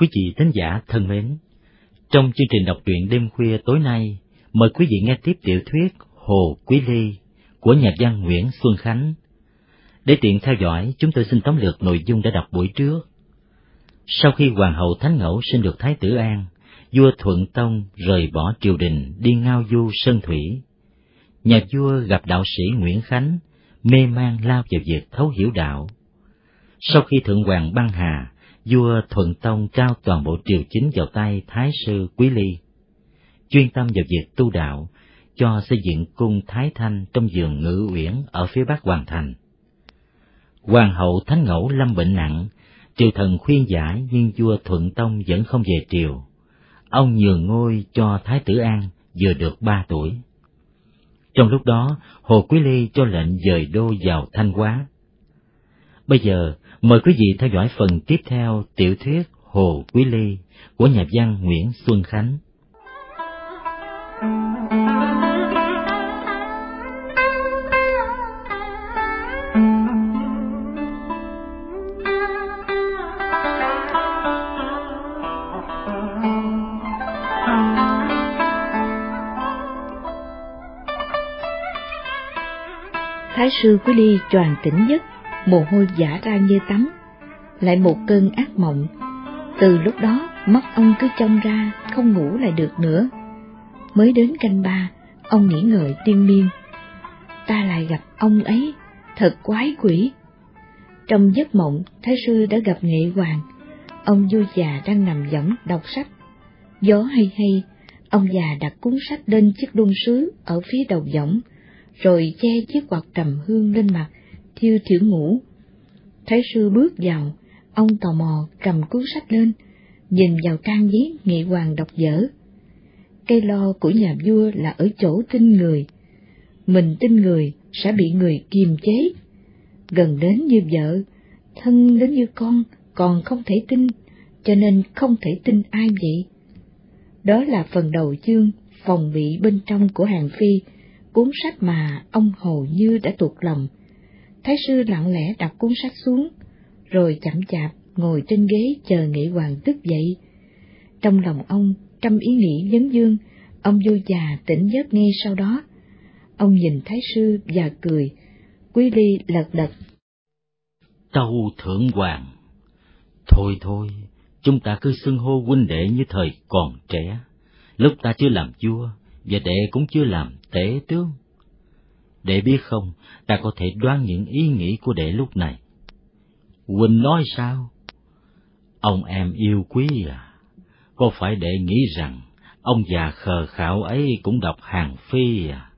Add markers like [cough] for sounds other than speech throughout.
Quý vị thính giả thân mến, trong chương trình đọc truyện đêm khuya tối nay, mời quý vị nghe tiếp tiểu thuyết Hồ Quý Ly của nhà văn Nguyễn Xuân Khánh. Để tiện theo dõi, chúng tôi xin tóm lược nội dung đã đọc buổi trước. Sau khi Hoàng hậu Thánh Ngẫu sinh được Thái tử An, vua Thuận Tông rời bỏ triều đình đi ngao du sơn thủy. Nhà vua gặp đạo sĩ Nguyễn Khánh, mê man lao vào việc thấu hiểu đạo. Sau khi Thượng Hoàng băng hà, vua Thuận Tông trao toàn bộ triều chính vào tay Thái sư Quý Ly, chuyên tâm vào việc tu đạo, cho xây dựng cung Thái Thanh trong vườn ngự uyển ở phía bắc hoàng thành. Hoàng hậu Thánh Ngẫu lâm bệnh nặng, triều thần khuyên giải nhưng vua Thuận Tông vẫn không về triều. Ông nhường ngôi cho Thái tử An vừa được ba tuổi. Trong lúc đó, Hồ Quý Ly cho lệnh dời đô vào Thanh Hóa. Bây giờ, Mời quý vị theo dõi phần tiếp theo tiểu thuyết Hồ Quý Ly của nhà văn Nguyễn Xuân Khánh. Thái sư Quý Ly choàng tỉnh giấc mồ hôi giả ra như tắm, lại một cơn ác mộng. Từ lúc đó, mắt ông cứ trông ra, không ngủ lại được nữa. Mới đến canh ba, ông nghĩ ngợi tiên miên. Ta lại gặp ông ấy, thật quái quỷ. Trong giấc mộng, Thái sư đã gặp Nghệ Hoàng. Ông vua già đang nằm võng đọc sách. Gió hay hay, ông già đặt cuốn sách lên chiếc đun sứ ở phía đầu võng, rồi che chiếc quạt trầm hương lên mặt, thiêu thiểu ngủ. Thái sư bước vào, ông tò mò cầm cuốn sách lên, nhìn vào trang giấy nghệ hoàng đọc dở. Cây lo của nhà vua là ở chỗ tin người. Mình tin người sẽ bị người kiềm chế. Gần đến như vợ, thân đến như con, còn không thể tin, cho nên không thể tin ai vậy. Đó là phần đầu chương phòng bị bên trong của hàng phi, cuốn sách mà ông hầu như đã tuột lòng Thái sư lặng lẽ đặt cuốn sách xuống, rồi chậm chạp ngồi trên ghế chờ nghị hoàng tức dậy. Trong lòng ông trăm ý nghĩ nhấn dương, ông vô già tỉnh giấc ngay sau đó. Ông nhìn thái sư và cười, quý ly lật đật. Tâu thượng hoàng, thôi thôi, chúng ta cứ xưng hô huynh đệ như thời còn trẻ, lúc ta chưa làm vua, và đệ cũng chưa làm tể tướng. Đệ biết không, ta có thể đoán những ý nghĩ của đệ lúc này. Quỳnh nói sao? Ông em yêu quý à, có phải đệ nghĩ rằng ông già khờ khạo ấy cũng đọc hàng phi à?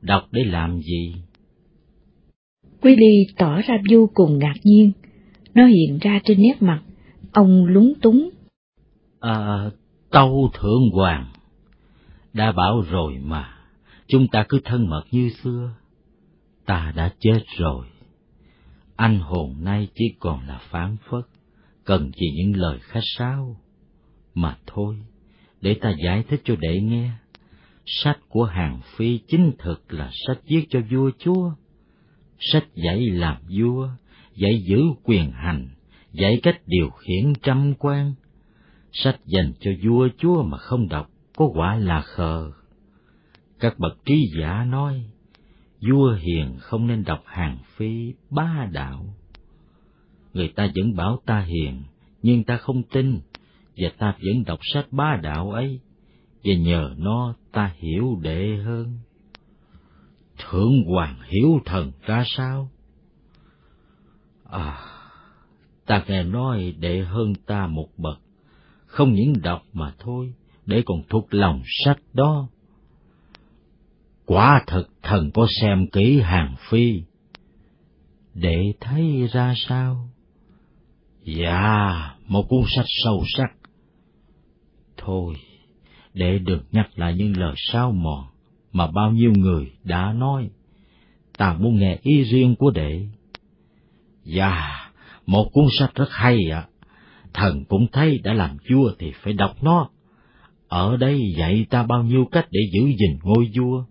Đọc để làm gì? Quý Ly tỏ ra vô cùng ngạc nhiên, nó hiện ra trên nét mặt, ông lúng túng. À, tâu thượng hoàng, đã bảo rồi mà, chúng ta cứ thân mật như xưa. Ta đã chết rồi. Anh hồn nay chỉ còn là phán phất, cần chỉ những lời khách sáo. Mà thôi, để ta giải thích cho đệ nghe. Sách của Hàng Phi chính thực là sách viết cho vua chúa. Sách dạy làm vua, dạy giữ quyền hành, dạy cách điều khiển trăm quan. Sách dành cho vua chúa mà không đọc, có quả là khờ. Các bậc trí giả nói, vua hiền không nên đọc hàng phi ba đạo. Người ta vẫn bảo ta hiền, nhưng ta không tin, và ta vẫn đọc sách ba đạo ấy, và nhờ nó ta hiểu đệ hơn. Thượng hoàng hiểu thần ra sao? À, ta nghe nói đệ hơn ta một bậc, không những đọc mà thôi, để còn thuộc lòng sách đó. Quả thật thần có xem kỹ hàng phi. Để thấy ra sao? Dạ, một cuốn sách sâu sắc. Thôi, để được nhắc lại những lời sao mòn mà bao nhiêu người đã nói. Ta muốn nghe ý riêng của đệ. Dạ, một cuốn sách rất hay ạ. Thần cũng thấy đã làm vua thì phải đọc nó. Ở đây dạy ta bao nhiêu cách để giữ gìn ngôi vua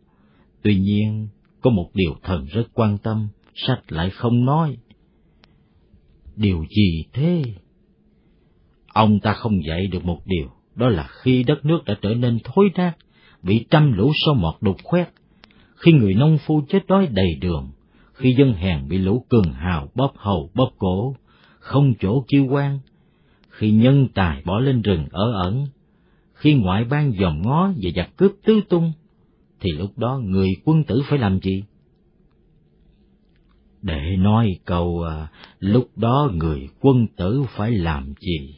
Tuy nhiên, có một điều thần rất quan tâm, sách lại không nói. Điều gì thế? Ông ta không dạy được một điều, đó là khi đất nước đã trở nên thối nát, bị trăm lũ sâu mọt đục khoét, khi người nông phu chết đói đầy đường, khi dân hèn bị lũ cường hào bóp hầu bóp cổ, không chỗ kêu quan, khi nhân tài bỏ lên rừng ở ẩn, khi ngoại bang dòm ngó và giặc cướp tứ tung, thì lúc đó người quân tử phải làm gì? Để nói câu à, lúc đó người quân tử phải làm gì?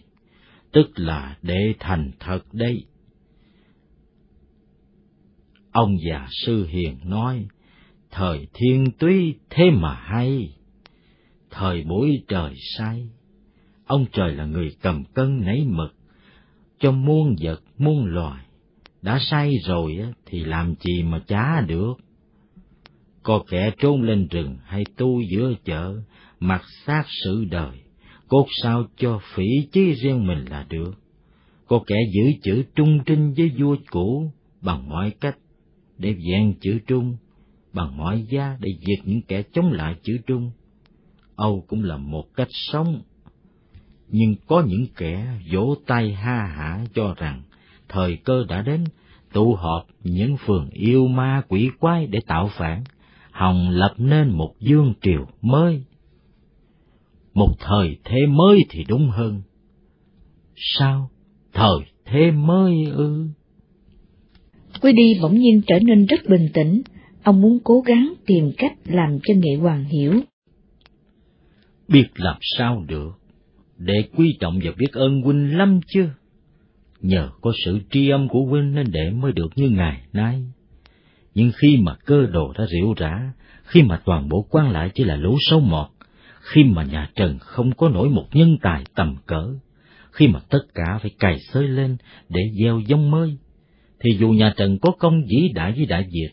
Tức là để thành thật đây. Ông già sư hiền nói, thời thiên túy thế mà hay, thời buổi trời say, ông trời là người cầm cân nấy mực, cho muôn vật muôn loài, đã say rồi thì làm gì mà chá được. Có kẻ trốn lên rừng hay tu giữa chợ, mặc xác sự đời, cốt sao cho phỉ chí riêng mình là được. Có kẻ giữ chữ trung trinh với vua cũ bằng mọi cách để vẹn chữ trung, bằng mọi giá để diệt những kẻ chống lại chữ trung. Âu cũng là một cách sống. Nhưng có những kẻ vỗ tay ha hả cho rằng thời cơ đã đến, tụ họp những phường yêu ma quỷ quái để tạo phản, hòng lập nên một dương triều mới. Một thời thế mới thì đúng hơn. Sao? Thời thế mới ư? Quy đi bỗng nhiên trở nên rất bình tĩnh, ông muốn cố gắng tìm cách làm cho nghệ hoàng hiểu. Biết làm sao được, để quý trọng và biết ơn huynh lắm chưa? Nhờ có sự tri âm của huynh nên đệ mới được như ngày nay. Nhưng khi mà cơ đồ đã rỉu rã, khi mà toàn bộ quan lại chỉ là lũ sâu mọt, khi mà nhà Trần không có nổi một nhân tài tầm cỡ, khi mà tất cả phải cày xới lên để gieo giống mới, thì dù nhà Trần có công vĩ đại với đại Việt,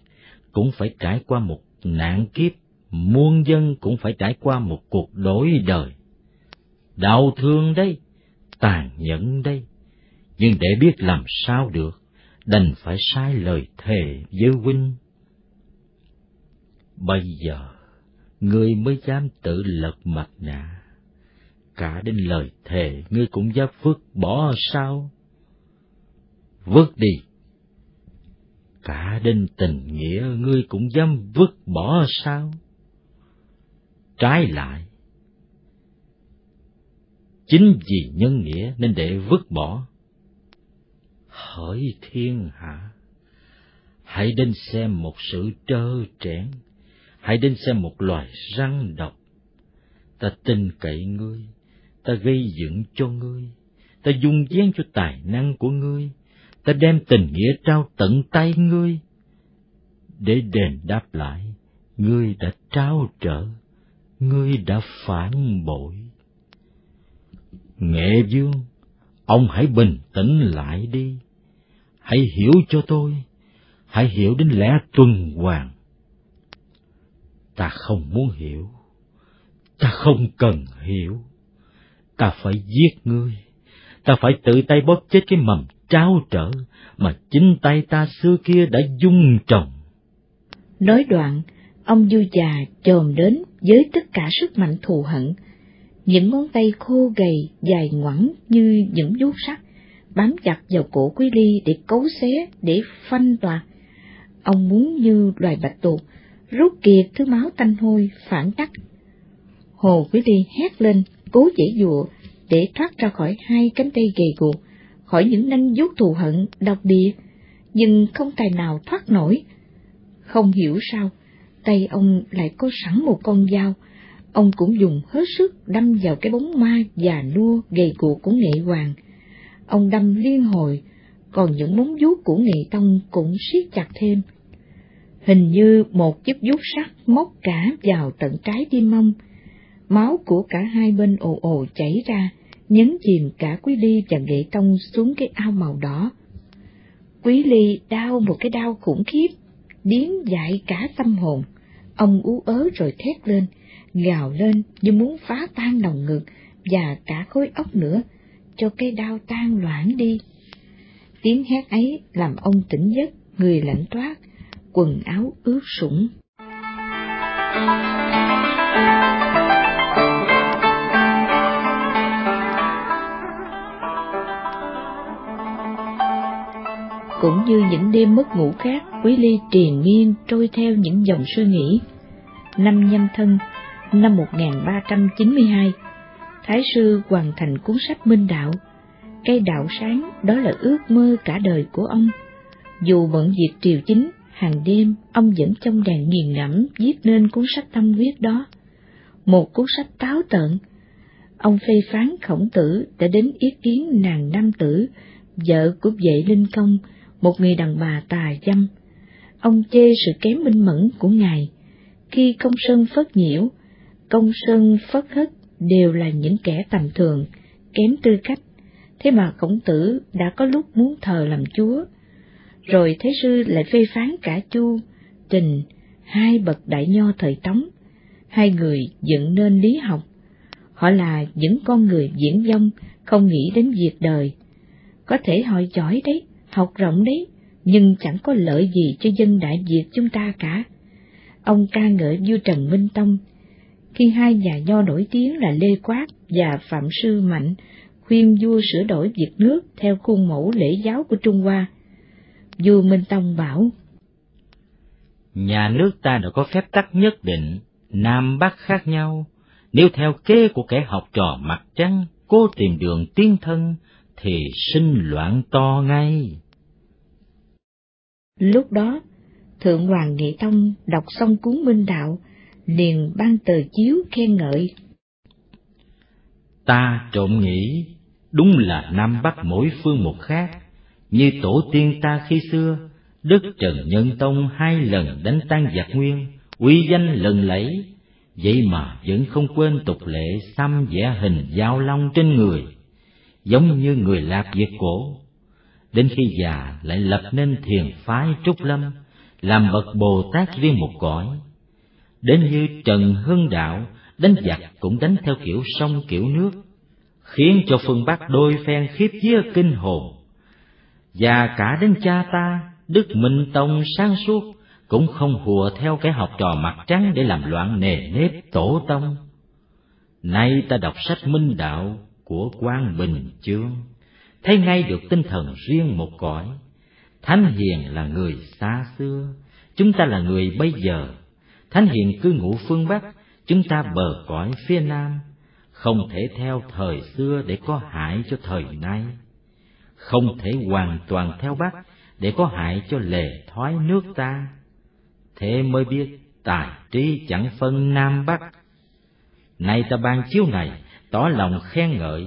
cũng phải trải qua một nạn kiếp, muôn dân cũng phải trải qua một cuộc đổi đời. Đau thương đây, tàn nhẫn đây, nhưng để biết làm sao được, đành phải sai lời thề với huynh. Bây giờ, ngươi mới dám tự lật mặt nạ. Cả đến lời thề ngươi cũng dám vứt bỏ sao? Vứt đi, cả đến tình nghĩa ngươi cũng dám vứt bỏ sao? Trái lại, chính vì nhân nghĩa nên để vứt bỏ. Hỡi thiên hạ, hãy đến xem một sự trơ trẽn, hãy đến xem một loài răng độc. Ta tin cậy ngươi, ta gây dựng cho ngươi, ta dung dáng cho tài năng của ngươi, ta đem tình nghĩa trao tận tay ngươi. Để đền đáp lại, ngươi đã trao trở, ngươi đã phản bội. Nghệ dương, ông hãy bình tĩnh lại đi, hãy hiểu cho tôi, hãy hiểu đến lẽ tuần hoàn. Ta không muốn hiểu, ta không cần hiểu, ta phải giết ngươi, ta phải tự tay bóp chết cái mầm trao trở mà chính tay ta xưa kia đã dung trồng. Nói đoạn, ông du già chồm đến với tất cả sức mạnh thù hận, những ngón tay khô gầy dài ngoẵng như những vuốt sắt bám chặt vào cổ quý ly để cấu xé, để phanh toạc. Ông muốn như loài bạch tuộc, rút kiệt thứ máu tanh hôi, phản tắc. Hồ quý ly hét lên, cố dễ dụa, để thoát ra khỏi hai cánh tay gầy guộc, khỏi những nanh vuốt thù hận độc địa, nhưng không tài nào thoát nổi. Không hiểu sao, tay ông lại có sẵn một con dao, ông cũng dùng hết sức đâm vào cái bóng ma già nua gầy guộc của nghệ hoàng. Ông đâm liên hồi, còn những móng vuốt của nghệ tông cũng siết chặt thêm. Hình như một chiếc vuốt sắt móc cả vào tận trái tim ông. Máu của cả hai bên ồ ồ chảy ra, nhấn chìm cả Quý Ly và Nghệ Tông xuống cái ao màu đỏ. Quý Ly đau một cái đau khủng khiếp, điến dại cả tâm hồn. Ông ú ớ rồi thét lên, gào lên như muốn phá tan lòng ngực và cả khối óc nữa, cho cây đau tan loãng đi. Tiếng hét ấy làm ông tỉnh giấc, người lạnh toát, quần áo ướt sũng. Cũng như những đêm mất ngủ khác, Quý Ly triền miên trôi theo những dòng suy nghĩ. Năm nhâm thân năm 1392, Thái sư hoàn thành cuốn sách Minh Đạo. Cây đạo sáng đó là ước mơ cả đời của ông. Dù bận việc triều chính, hàng đêm ông vẫn trong đàn nghiền ngẫm viết nên cuốn sách tâm huyết đó. Một cuốn sách táo tợn. Ông phê phán khổng tử đã đến ý kiến nàng nam tử, vợ của vệ linh công, một người đàn bà tà dâm. Ông chê sự kém minh mẫn của ngài. Khi công sơn phất nhiễu, công sơn phất hất đều là những kẻ tầm thường, kém tư cách, thế mà khổng tử đã có lúc muốn thờ làm chúa. Rồi thế sư lại phê phán cả chu, trình, hai bậc đại nho thời tống, hai người dựng nên lý học. Họ là những con người diễn dông, không nghĩ đến việc đời. Có thể họ giỏi đấy, học rộng đấy, nhưng chẳng có lợi gì cho dân Đại Việt chúng ta cả. Ông ca ngợi vua Trần Minh Tông, khi hai nhà nho nổi tiếng là Lê Quát và Phạm Sư Mạnh khuyên vua sửa đổi việc nước theo khuôn mẫu lễ giáo của Trung Hoa. Vua Minh Tông bảo, Nhà nước ta đã có phép tắc nhất định, Nam Bắc khác nhau, nếu theo kế của kẻ học trò mặt trăng, cố tìm đường tiên thân, thì sinh loạn to ngay. Lúc đó, Thượng Hoàng Nghị Tông đọc xong cuốn Minh Đạo, liền ban tờ chiếu khen ngợi. Ta trộm nghĩ, đúng là Nam Bắc mỗi phương một khác, như tổ tiên ta khi xưa, Đức Trần Nhân Tông hai lần đánh tan giặc nguyên, uy danh lần lẫy, vậy mà vẫn không quên tục lệ xăm vẽ hình giao long trên người, giống như người lạc Việt cổ. Đến khi già lại lập nên thiền phái Trúc Lâm, làm bậc Bồ Tát riêng một cõi, đến như Trần Hưng Đạo, đánh giặc cũng đánh theo kiểu sông kiểu nước, khiến cho phương Bắc đôi phen khiếp vía kinh hồn. Và cả đến cha ta, Đức Minh Tông sáng suốt, cũng không hùa theo cái học trò mặt trắng để làm loạn nề nếp tổ tông. Nay ta đọc sách Minh Đạo của Quang Bình Chương, thấy ngay được tinh thần riêng một cõi. Thánh Hiền là người xa xưa, chúng ta là người bây giờ Thánh hiền cư ngụ phương Bắc, chúng ta bờ cõi phía Nam, không thể theo thời xưa để có hại cho thời nay, không thể hoàn toàn theo Bắc để có hại cho lề thoái nước ta. Thế mới biết tài trí chẳng phân Nam Bắc. Nay ta ban chiếu này, tỏ lòng khen ngợi,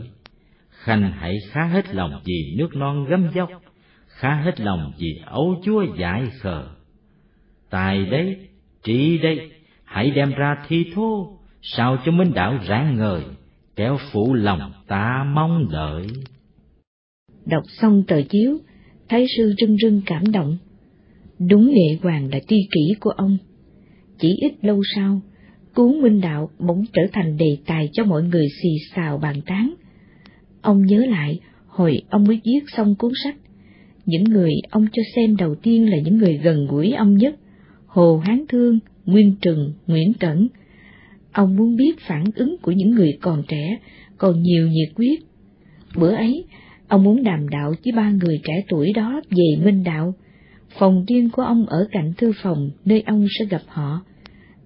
khanh hãy khá hết lòng vì nước non gấm dốc, khá hết lòng vì ấu chúa dại khờ. Tài đấy Trị đây, hãy đem ra thi thô, sao cho minh đạo rạng ngời, kéo phụ lòng ta mong đợi. Đọc xong tờ chiếu, Thái sư rưng rưng cảm động. Đúng nghệ hoàng là tri kỷ của ông. Chỉ ít lâu sau, cuốn minh đạo bỗng trở thành đề tài cho mọi người xì xào bàn tán. Ông nhớ lại hồi ông mới viết xong cuốn sách. Những người ông cho xem đầu tiên là những người gần gũi ông nhất, Hồ Hán Thương, Nguyên Trừng, Nguyễn Cẩn. Ông muốn biết phản ứng của những người còn trẻ, còn nhiều nhiệt quyết. Bữa ấy, ông muốn đàm đạo với ba người trẻ tuổi đó về minh đạo. Phòng riêng của ông ở cạnh thư phòng nơi ông sẽ gặp họ.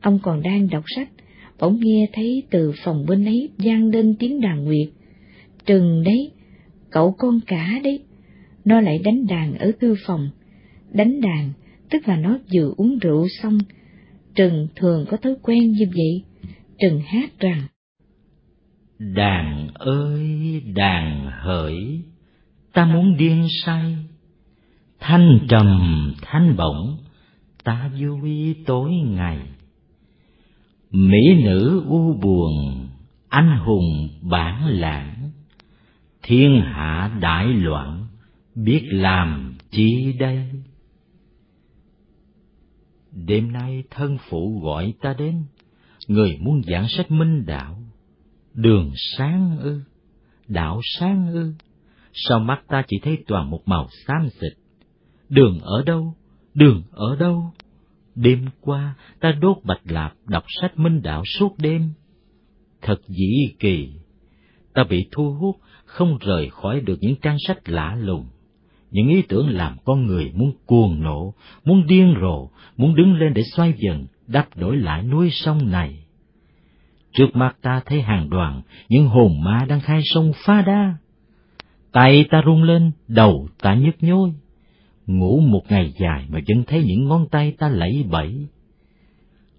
Ông còn đang đọc sách, bỗng nghe thấy từ phòng bên ấy vang lên tiếng đàn nguyệt. Trừng đấy, cậu con cả đấy, nó lại đánh đàn ở thư phòng. Đánh đàn tức là nó vừa uống rượu xong. Trừng thường có thói quen như vậy. Trừng hát rằng, Đàn ơi đàn hỡi, ta muốn điên say, thanh trầm thanh bổng, ta vui tối ngày. Mỹ nữ u buồn, anh hùng bản lãng, thiên hạ đại loạn, biết làm chi đây? Đêm nay thân phụ gọi ta đến, người muốn giảng sách minh đạo. Đường sáng ư, đạo sáng ư, sao mắt ta chỉ thấy toàn một màu xám xịt. Đường ở đâu, đường ở đâu? Đêm qua ta đốt bạch lạp đọc sách minh đạo suốt đêm. Thật dĩ kỳ, ta bị thu hút không rời khỏi được những trang sách lạ lùng, những ý tưởng làm con người muốn cuồng nộ, muốn điên rồ, muốn đứng lên để xoay dần, đắp đổi lại núi sông này. Trước mặt ta thấy hàng đoàn, những hồn ma đang khai sông pha đa. Tay ta rung lên, đầu ta nhức nhối. Ngủ một ngày dài mà vẫn thấy những ngón tay ta lẫy bẫy.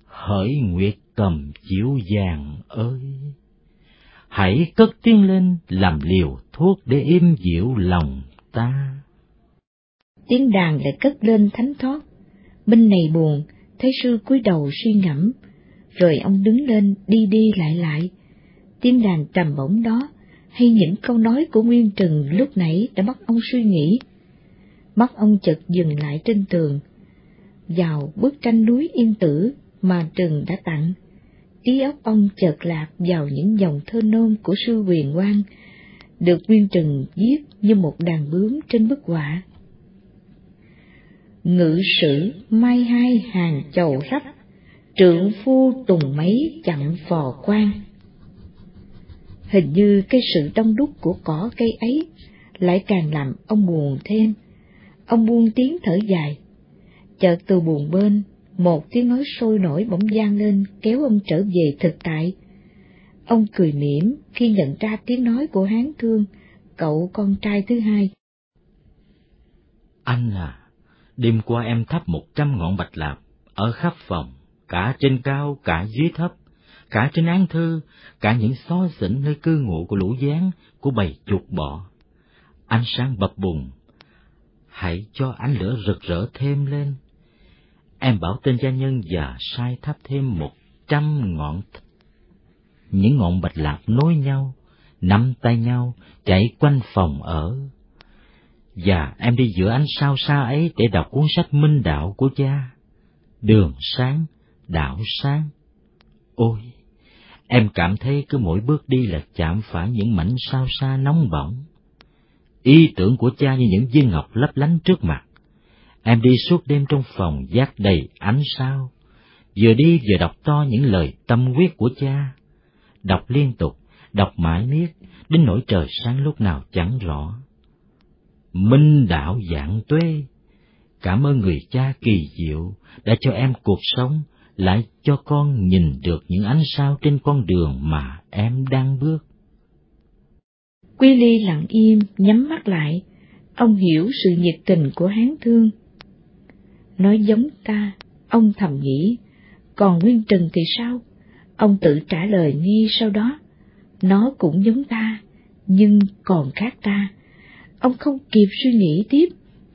Hỡi nguyệt cầm chiếu vàng ơi! Hãy cất tiếng lên làm liều thuốc để im dịu lòng ta. Tiếng đàn lại cất lên thánh thoát. minh này buồn, thấy sư cúi đầu suy ngẫm, rồi ông đứng lên đi đi lại lại. Tiếng đàn trầm bổng đó, hay những câu nói của Nguyên Trừng lúc nãy đã bắt ông suy nghĩ. Mắt ông chợt dừng lại trên tường, vào bức tranh núi yên tử mà Trừng đã tặng. Trí óc ông chợt lạc vào những dòng thơ nôm của sư huyền quang, được Nguyên Trừng viết như một đàn bướm trên bức họa. Ngự sử mai hai hàng chầu rắp, trượng phu tùng mấy chặn phò quan. Hình như cái sự đông đúc của cỏ cây ấy lại càng làm ông buồn thêm. Ông buông tiếng thở dài. Chợt từ buồn bên, một tiếng nói sôi nổi bỗng vang lên kéo ông trở về thực tại. Ông cười mỉm khi nhận ra tiếng nói của hán thương, cậu con trai thứ hai. Anh à, đêm qua em thắp một trăm ngọn bạch lạp ở khắp phòng, cả trên cao, cả dưới thấp, cả trên án thư, cả những xó xỉnh nơi cư ngụ của lũ gián, của bầy chuột bọ. Ánh sáng bập bùng, hãy cho ánh lửa rực rỡ thêm lên. Em bảo tên gia nhân và sai thắp thêm một trăm ngọn những ngọn bạch lạc nối nhau, nắm tay nhau, chạy quanh phòng ở. Và em đi giữa ánh sao xa ấy để đọc cuốn sách Minh Đạo của cha. Đường sáng, đạo sáng. Ôi, em cảm thấy cứ mỗi bước đi là chạm phải những mảnh sao xa nóng bỏng. Ý tưởng của cha như những viên ngọc lấp lánh trước mặt. Em đi suốt đêm trong phòng giác đầy ánh sao, vừa đi vừa đọc to những lời tâm quyết của cha. Đọc liên tục, đọc mãi miết, đến nỗi trời sáng lúc nào chẳng rõ. Minh đạo dạng tuế, cảm ơn người cha kỳ diệu đã cho em cuộc sống, lại cho con nhìn được những ánh sao trên con đường mà em đang bước. Quy Ly lặng im, nhắm mắt lại, ông hiểu sự nhiệt tình của hán thương. Nói giống ta, ông thầm nghĩ, còn Nguyên Trừng thì sao? Ông tự trả lời ngay sau đó, nó cũng giống ta, nhưng còn khác ta. Ông không kịp suy nghĩ tiếp,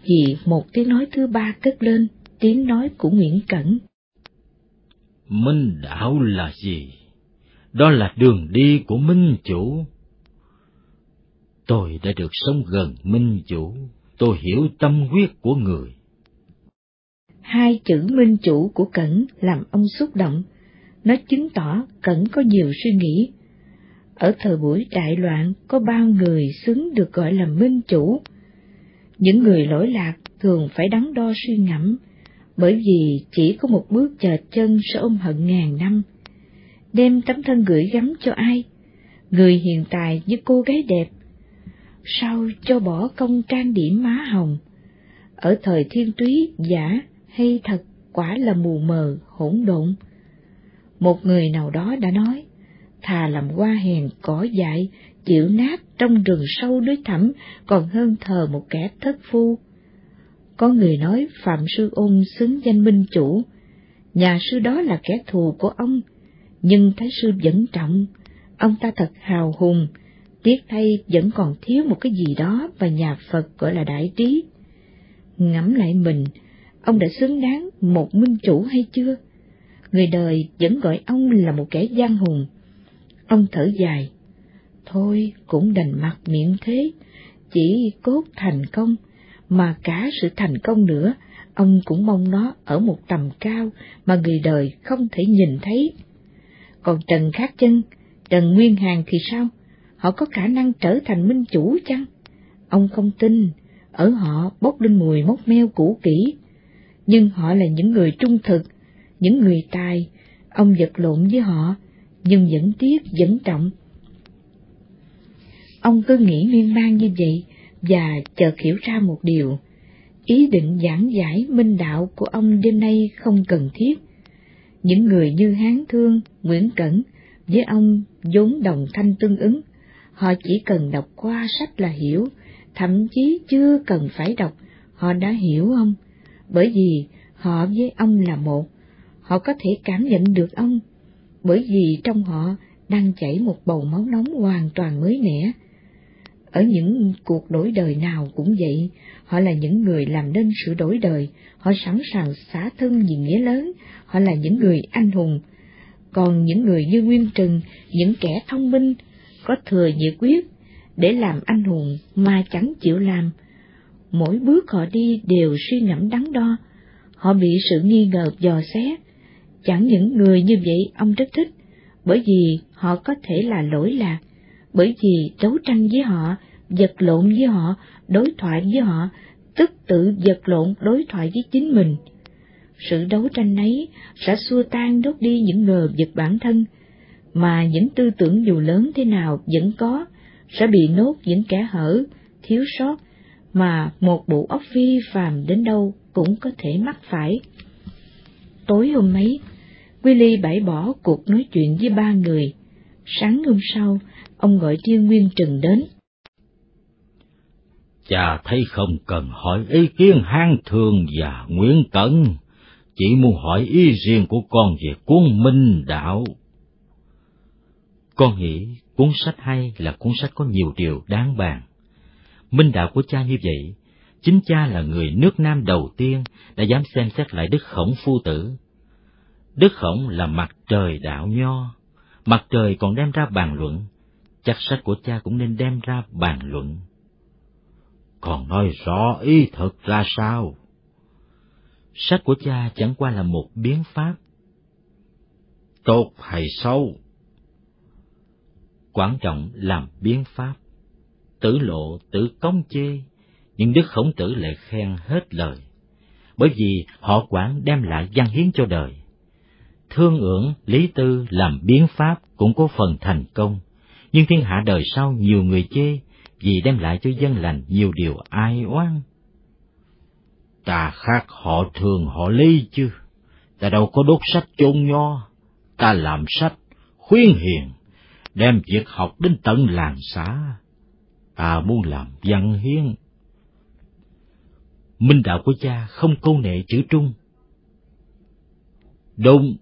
vì một tiếng nói thứ ba cất lên, tiếng nói của Nguyễn Cẩn. Minh đạo là gì? Đó là đường đi của Minh Chủ. Tôi đã được sống gần Minh Chủ, tôi hiểu tâm huyết của người. Hai chữ Minh Chủ của Cẩn làm ông xúc động, nó chứng tỏ Cẩn có nhiều suy nghĩ. Ở thời buổi đại loạn có bao người xứng được gọi là Minh Chủ. Những người lỗi lạc thường phải đắn đo suy ngẫm, bởi vì chỉ có một bước chợt chân sẽ ôm hận ngàn năm. Đem tấm thân gửi gắm cho ai? Người hiện tại như cô gái đẹp. Sao cho bỏ công trang điểm má hồng? Ở thời thiên túy giả hay thật quả là mù mờ, hỗn độn. Một người nào đó đã nói, thà làm hoa hèn cỏ dại, chịu nát trong rừng sâu núi thẳm còn hơn thờ một kẻ thất phu. Có người nói Phạm Sư Ôn xứng danh minh chủ, nhà sư đó là kẻ thù của ông, nhưng Thái Sư vẫn trọng, ông ta thật hào hùng, tiếc thay vẫn còn thiếu một cái gì đó và nhà Phật gọi là đại trí. Ngẫm lại mình, ông đã xứng đáng một minh chủ hay chưa? Người đời vẫn gọi ông là một kẻ gian hùng. Ông thở dài, thôi cũng đành mặt miệng thế, chỉ cốt thành công, mà cả sự thành công nữa, ông cũng mong nó ở một tầm cao mà người đời không thể nhìn thấy. Còn Trần Khát Chân, Trần Nguyên Hàng thì sao? Họ có khả năng trở thành minh chủ chăng? Ông không tin, ở họ bốc lên mùi mốc meo cũ kỹ, nhưng họ là những người trung thực, những người tài, ông vật lộn với họ, nhưng vẫn tiếc, vẫn trọng. Ông cứ nghĩ miên man như vậy, và chợt hiểu ra một điều, ý định giảng giải minh đạo của ông đêm nay không cần thiết. Những người như Hán Thương, Nguyễn Cẩn với ông vốn đồng thanh tương ứng, họ chỉ cần đọc qua sách là hiểu, thậm chí chưa cần phải đọc, họ đã hiểu ông, bởi vì họ với ông là một, họ có thể cảm nhận được ông, bởi vì trong họ đang chảy một bầu máu nóng hoàn toàn mới mẻ. Ở những cuộc đổi đời nào cũng vậy, họ là những người làm nên sự đổi đời, họ sẵn sàng xả thân vì nghĩa lớn, họ là những người anh hùng. Còn những người như Nguyên Trừng, những kẻ thông minh, có thừa nhiệt quyết, để làm anh hùng mà chẳng chịu làm. Mỗi bước họ đi đều suy ngẫm đắn đo, họ bị sự nghi ngờ dò xét. Chẳng những người như vậy ông rất thích, bởi vì họ có thể là lỗi lạc, bởi vì đấu tranh với họ, vật lộn với họ, đối thoại với họ, tức tự vật lộn đối thoại với chính mình. Sự đấu tranh ấy sẽ xua tan đốt đi những ngờ vực bản thân, mà những tư tưởng dù lớn thế nào vẫn có, sẽ bị nốt những kẻ hở, thiếu sót, mà một bộ óc phi phàm đến đâu cũng có thể mắc phải. Tối hôm ấy, Willy bãi bỏ cuộc nói chuyện với ba người. Sáng hôm sau, ông gọi Thiên Nguyên Trừng đến. Cha thấy không cần hỏi ý kiến hang thường và Nguyễn Cẩn, chỉ muốn hỏi ý riêng của con về cuốn Minh Đạo. Con nghĩ cuốn sách hay là cuốn sách có nhiều điều đáng bàn. Minh Đạo của cha như vậy, chính cha là người nước Nam đầu tiên đã dám xem xét lại Đức Khổng Phu Tử. Đức Khổng là mặt trời đạo nho, mặt trời còn đem ra bàn luận, chắc sách của cha cũng nên đem ra bàn luận. Còn nói rõ ý thật ra sao? Sách của cha chẳng qua là một biến pháp. Tốt hay xấu? Quan trọng làm biến pháp. Tử lộ, tử công chê, nhưng Đức Khổng Tử lại khen hết lời, bởi vì họ quản đem lại văn hiến cho đời. Thương ưởng, lý tư làm biến pháp cũng có phần thành công, nhưng thiên hạ đời sau nhiều người chê vì đem lại cho dân lành nhiều điều ai oan. Ta khác họ thường họ lý chứ, ta đâu có đốt sách chôn nho, ta làm sách, khuyên hiền, đem việc học đến tận làng xã. Ta muốn làm văn hiến. Minh đạo của cha không câu nệ chữ trung. Đúng,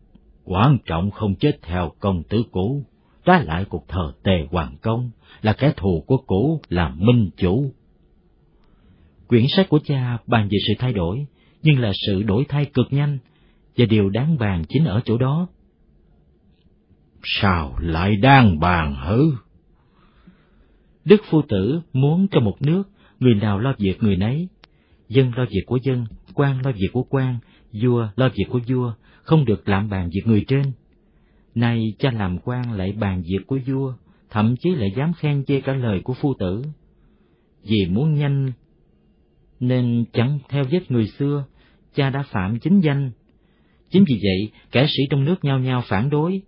quan trọng không chết theo công tử cũ, trái lại cuộc thờ tề hoàng công, là kẻ thù của cũ là minh chủ. Quyển sách của cha bàn về sự thay đổi, nhưng là sự đổi thay cực nhanh, và điều đáng bàn chính ở chỗ đó. Sao lại đang bàn hứ? Đức Phu Tử muốn cho một nước, người nào lo việc người nấy, dân lo việc của dân, quan lo việc của quan, vua lo việc của vua, không được làm bàn việc người trên. Nay cha làm quan lại bàn việc của vua, thậm chí lại dám khen chê cả lời của phu tử. Vì muốn nhanh nên chẳng theo vết người xưa, cha đã phạm chính danh. Chính vì vậy, kẻ sĩ trong nước nhao nhao phản đối.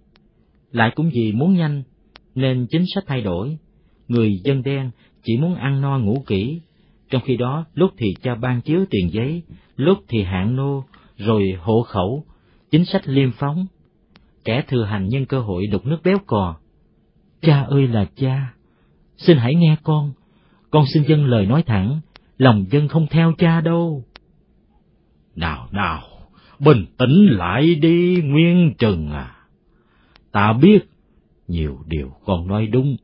Lại cũng vì muốn nhanh, nên chính sách thay đổi. Người dân đen chỉ muốn ăn no ngủ kỹ, trong khi đó lúc thì cha ban chiếu tiền giấy, lúc thì hạn nô, rồi hộ khẩu, chính sách liêm phóng. Kẻ thừa hành nhân cơ hội đục nước béo cò, Cha ơi là cha, xin hãy nghe con, con xin dân lời nói thẳng, lòng dân không theo cha đâu. Nào nào, bình tĩnh lại đi Nguyên Trừng à. Ta biết, nhiều điều con nói đúng,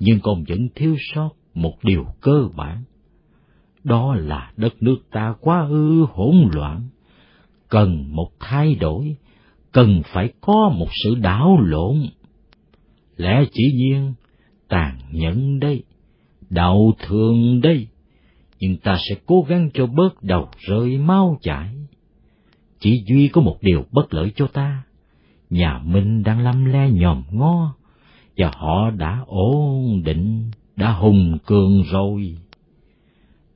nhưng con vẫn thiếu sót một điều cơ bản. Đó là đất nước ta quá ư hỗn loạn, cần một thay đổi, cần phải có một sự đảo lộn lẽ chỉ nhiên, tàn nhẫn đây, đau thương đây, nhưng ta sẽ cố gắng cho bớt đầu rơi mau chảy. Chỉ duy có một điều bất lợi cho ta, nhà Minh đang lăm le nhòm ngó, và họ đã ổn định, đã hùng cường rồi.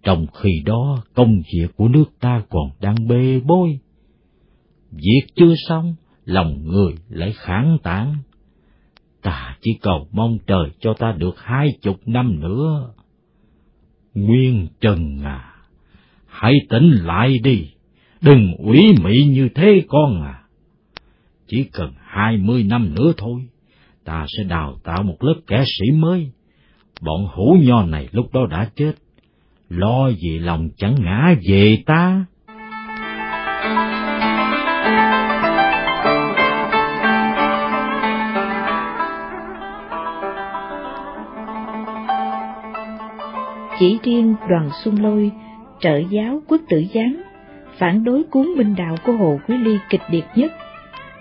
Trong khi đó công việc của nước ta còn đang bê bối. Việc chưa xong, lòng người lại kháng tán Ta chỉ cầu mong trời cho ta được hai chục năm nữa. Nguyên Trần à, hãy tỉnh lại đi, đừng ủy mị như thế con à. Chỉ cần hai mươi năm nữa thôi, ta sẽ đào tạo một lớp kẻ sĩ mới. Bọn hủ nho này lúc đó đã chết, lo gì lòng chẳng ngã về ta. Chỉ riêng đoàn xuân lôi, trợ giáo quốc tử giám, phản đối cuốn binh đạo của Hồ Quý Ly kịch liệt nhất.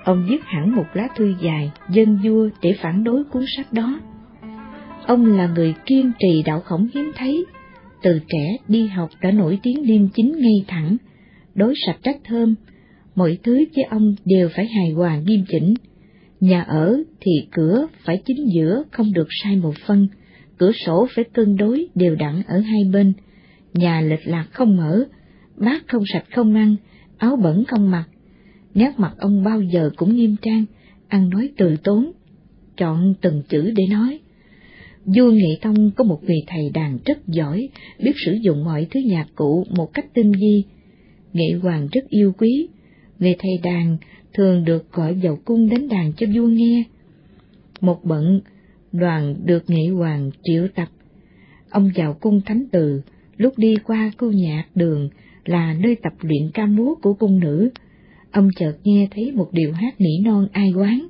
Ông viết hẳn một lá thư dài, dân vua để phản đối cuốn sách đó. Ông là người kiên trì đạo khổng hiếm thấy, từ trẻ đi học đã nổi tiếng liêm chính ngay thẳng, đối sạch trách thơm, mọi thứ với ông đều phải hài hòa nghiêm chỉnh. Nhà ở thì cửa phải chính giữa, không được sai một phân, cửa sổ phải cân đối đều đặn ở hai bên, nhà lệch lạc không mở, bát không sạch không ăn, áo bẩn không mặc. Nét mặt ông bao giờ cũng nghiêm trang, ăn nói từ tốn, chọn từng chữ để nói. Vua Nghệ Tông có một người thầy đàn rất giỏi, biết sử dụng mọi thứ nhạc cụ một cách tinh vi. Nghệ Hoàng rất yêu quý, người thầy đàn thường được gọi vào cung đánh đàn cho vua nghe. Một bận, đoàn được Nghệ Hoàng triệu tập. Ông vào cung thánh từ, lúc đi qua khu nhạc đường là nơi tập luyện ca múa của cung nữ. Ông chợt nghe thấy một điều hát nỉ non ai quán.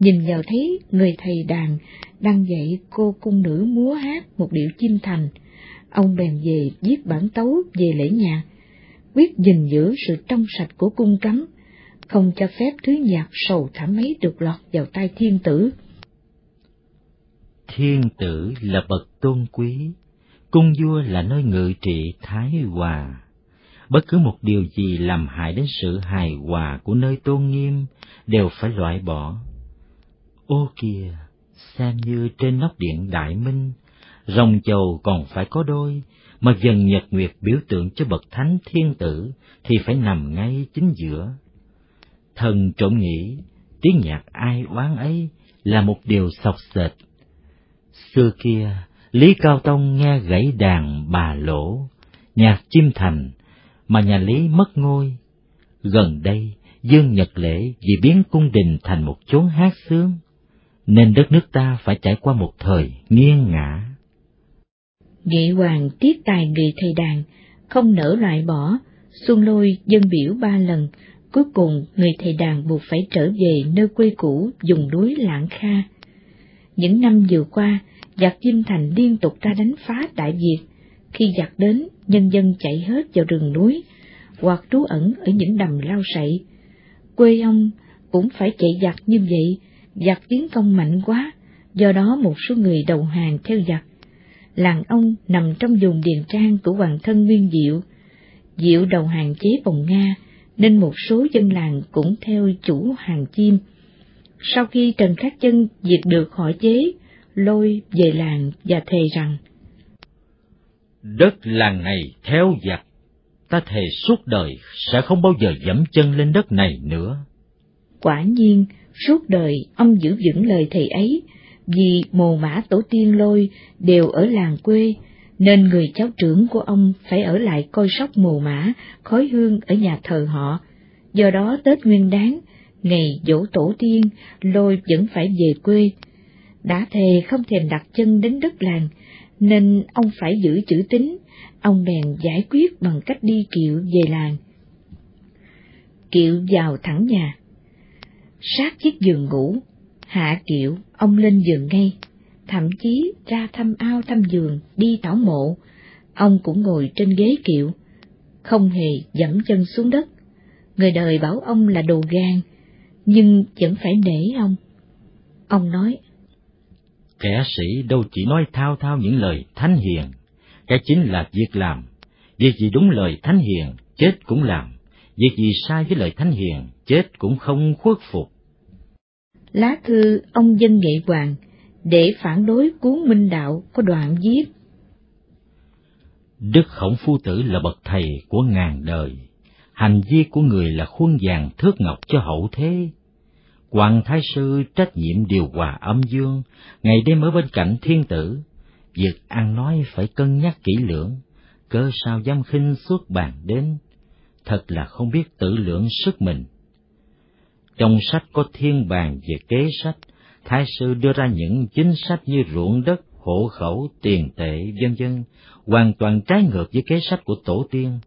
Nhìn vào thấy người thầy đàn đang dạy cô cung nữ múa hát một điệu chim thành. Ông bèn về viết bản tấu về lễ nhạc, quyết gìn giữ sự trong sạch của cung cấm, không cho phép thứ nhạc sầu thảm ấy được lọt vào tay thiên tử. Thiên tử là bậc tôn quý, cung vua là nơi ngự trị thái hòa. Bất cứ một điều gì làm hại đến sự hài hòa của nơi tôn nghiêm đều phải loại bỏ. Ô kìa, xem như trên nóc điện Đại Minh, rồng chầu còn phải có đôi, mà dần nhật nguyệt biểu tượng cho bậc thánh thiên tử thì phải nằm ngay chính giữa. Thần trộm nghĩ, tiếng nhạc ai oán ấy là một điều sọc sệt. Xưa kia, Lý Cao Tông nghe gãy đàn bà lỗ, nhạc chim thành, mà nhà Lý mất ngôi. Gần đây, Dương Nhật Lễ vì biến cung đình thành một chốn hát sướng, nên đất nước ta phải trải qua một thời nghiêng ngã. Nghệ hoàng tiết tài người thầy đàn, không nỡ loại bỏ, xuân lôi dân biểu ba lần, cuối cùng người thầy đàn buộc phải trở về nơi quê cũ dùng núi lãng Kha. Những năm vừa qua, giặc Diêm Thành liên tục ra đánh phá Đại Việt, khi giặc đến, nhân dân chạy hết vào rừng núi, hoặc trú ẩn ở những đầm lao sậy. Quê ông cũng phải chạy giặc như vậy, giặc tiến công mạnh quá, do đó một số người đầu hàng theo giặc. Làng ông nằm trong vùng điền trang của hoàng thân Nguyên Diệu. Diệu đầu hàng chế bồng Nga, nên một số dân làng cũng theo chủ hàng chim. Sau khi Trần Khắc Chân diệt được họ chế, lôi về làng và thề rằng Đất làng này theo giặc, ta thề suốt đời sẽ không bao giờ dẫm chân lên đất này nữa. Quả nhiên, suốt đời ông giữ vững lời thầy ấy, vì mồ mã tổ tiên lôi đều ở làng quê, nên người cháu trưởng của ông phải ở lại coi sóc mồ mã, khói hương ở nhà thờ họ. Do đó Tết Nguyên Đán, ngày dỗ tổ tiên, lôi vẫn phải về quê. Đã thề không thèm đặt chân đến đất làng, nên ông phải giữ chữ tín, ông bèn giải quyết bằng cách đi kiệu về làng. Kiệu vào thẳng nhà, sát chiếc giường ngủ, hạ kiệu, ông lên giường ngay, thậm chí ra thăm ao thăm giường, đi tảo mộ, ông cũng ngồi trên ghế kiệu, không hề dẫm chân xuống đất. Người đời bảo ông là đồ gan, nhưng vẫn phải nể ông. Ông nói, Kẻ sĩ đâu chỉ nói thao thao những lời thánh hiền, cái chính là việc làm. Việc gì đúng lời thánh hiền, chết cũng làm. Việc gì sai với lời thánh hiền, chết cũng không khuất phục. Lá thư ông dân nghệ hoàng để phản đối cuốn minh đạo có đoạn viết. Đức Khổng Phu Tử là bậc thầy của ngàn đời, hành vi của người là khuôn vàng thước ngọc cho hậu thế. Hoàng Thái Sư trách nhiệm điều hòa âm dương, ngày đêm ở bên cạnh thiên tử, việc ăn nói phải cân nhắc kỹ lưỡng, cớ sao dám khinh suốt bàn đến, thật là không biết tự lượng sức mình. Trong sách có thiên bàn về kế sách, Thái sư đưa ra những chính sách như ruộng đất, hộ khẩu, tiền tệ, vân vân, hoàn toàn trái ngược với kế sách của tổ tiên.